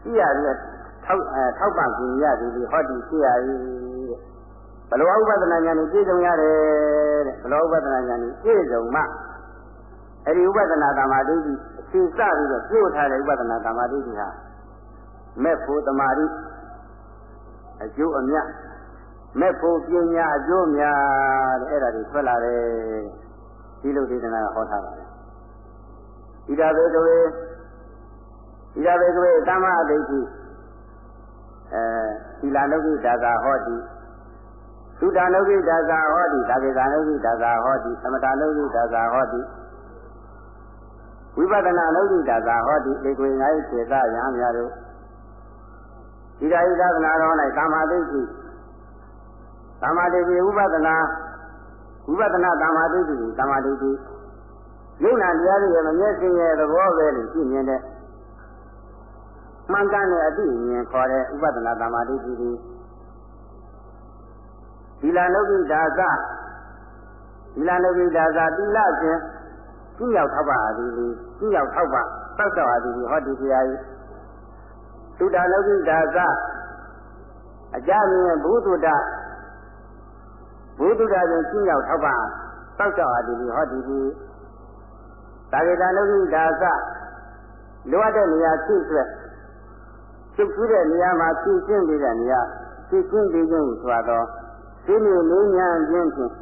ရှိရတဲ့ထောက်အဲထောက်ပံ့ကူရသည်ဒီဟောဒီရှိရသည်ဘလောဥပဒနာဉာဏ်ကိုပြည့်စုံရတယ်တဲ့ဘလောဥပဒနာဉာဏ်ကိုပြည့်စုံမှ အဲဒီဥပဒနာတမာဒိဋ္ဌိအခြေစပြီးတော့ပြုတ်ထားတဲ့ဥပဒနာတမာဒိဋ္ဌိဟာမဲ့ဖို့တမာရိအကျိုးအမြတ်မဲ့ဖို့ပညာအကျိုးများတဲ့အဲ့ဒါတွေထွက်လာတယ်ဒီလိုဒေသနာဟောထားပါတယ်ဣဒဘေကဝေဣဒဘေကဝေသမ္မာဒိဋ္ဌိအဲသီလနုကိဒါသာဟောတိသုတနုကိဒါသာဟောတိသာကေသာနုကိဒါသာဟောတိသမတနုကိဒါသာဟောတိ ဝိပဿနာနုကိဒါသာဟောတိဧကွေငါ၏စေသယံများတို့ဒီဓာယိသနာတော်၌ကာမဒိဋ္ဌိကာမဒိဋ္ဌိဥပဒနာဝိပဿနာကာမဒိဋ္ဌိကာမဒိဋ္ဌိယုံနာတရားတွေမမျက်စိရဲ့သဘောပဲလို့ကြည့်မြင်တဲ့မှန်ကန်တဲ့အတိအမြင်ခေါ်တဲ့ဥပဒနာကာမဒိဋ္ဌိဒီဒီလာနုကိဒါသဒီလာနုကိဒါသတိလရှင်ကြည့်ရောက်ထောက်ပါသည် ကြည့်ရောက်ထောက်ပါတောက်တော့အသည်ဟောဒီတရားကြီးသုတလောကိဒါသအကြမြင်ဘုဒ္ဓဘုဒ္ဓတွင်ရှင်းရောက်ထောက်ပါတောက်တော့အသည်ဟောဒီဒီတာဂေတလောကိဒါသလိုအပ်တဲ့နေရာဖြစ်ဆွဲချုပ်ထူးတဲ့နေရာမှာဖြည့်ရှင်းနေတဲ့နေရာဖြည့်ရှင်းပြီးခြင်းဆိုတော့ဒီလိုလေးညာခြင်းဖြင့်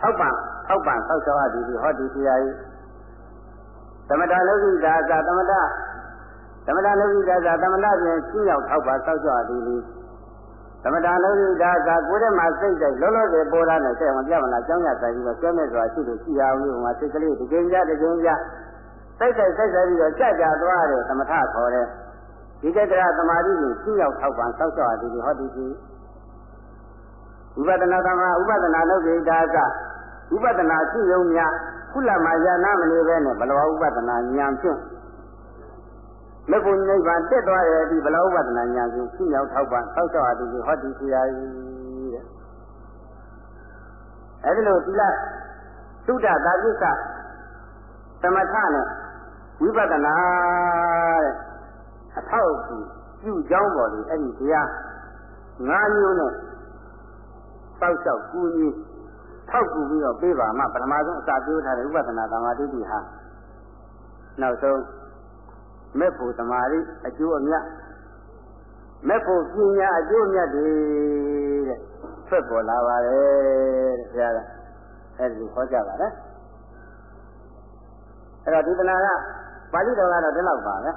ထောက်ပံ့ထောက်ပံ့သောက်တော်အပ်သည်ဟောဒီတရားကြီး သမထလောကိဒါသသမထသမထလောကိဒါသသမထဖြင့်ရှင်းရောက်ထောက်ပါသောက်တော်အပ်သည်သမထလောကိဒါသကိုယ်ထဲမှာစိတ်တိုက်လောလောဆယ်ပေါ်လာတဲ့စိတ်မပြတ်မလားကြောင်းရဆိုင်ပြီးတော့ဆွဲမဲ့စွာရှိလို့ရှိရအောင်လို့ဟိုမှာစိတ်ကလေးတစ်ကြိမ်ကြတစ်ကြိမ်ကြစိတ်တိုက်စိတ်တိုက်ပြီးတော့ကြကြသွားတယ်သမထခေါ်တယ်ဒီကတရသမာဓိကိုရှင်းရောက်ထောက်ပံသောက်တော်အပ်သည်ဟောဒီကြီးဥပဒနာသမဥပဒနာလောကိဒါကဥပဒနာရှိုံများ ကုလမှာယာနာမနေပဲနဲ့ဘလဝဥပဒနာဉာဏ်ဖြင့်မေဖို့နိဗ္ဗာန်တက်သွားတဲ့အထိဘလဝဥပဒနာဉာဏ်ဖြင့်ရှိရောက်ထောက်ပံသောက်ကြောက်အပ်ပြီးဟောဒီဆရာကြီးတဲ့အဲဒီလိုသီလသုဒ္ဓသာကိစ္စသမထနဲ့ဝိပဿနာတဲ့အထောက်အကူပြုကြောင်းပေါ်လေအဲ့ဒီတရား၅မျိုးနဲ့တောက်လျှောက်ကူညီ ထောက်ကူပြီးတော့ပေးပါမှပထမဆုံးအစာပြောထားတဲ့ဥပဒနာသမာဓိတိဟာနောက်ဆုံးမဲ့ဖို့သမာဓိအကျိုးအမြတ်မဲ့ဖို့ပညာအကျိုးအမြတ်တွေတဲ့ထွက်ပေါ်လာပါတယ်တဲ့ဆရာကအဲဒီဟောကြပါလားအဲ့တော့ဒီတနာကပါဠိတော်ကတော့ဒီလောက်ပါပဲ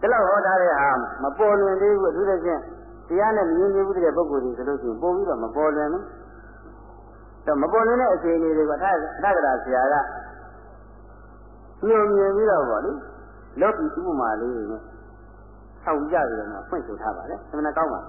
ဒီလောက်ဟောထားတဲ့ဟာမပေါ်လွင်သေးဘူးအထူးသဖြင့်တရားနဲ့မြင်နေဘူးတဲ့ပုဂ္ဂိုလ်တွေဆိုလို့ရှိရင်ပို့ပြီးတော့မပေါ်လွင်ဘူး တော့မပေါ်လွင်တဲ့အခြေအနေတွေကထာထာကရာဆရာကညွန်မြင်ပြီးတော့ဗောလေလောကီဥပမာလေးတွေနဲ့ဆောက်ကြပြီးတော့ဖွင့်ဆိုထားပါလေအမှန်ကောင်းပါ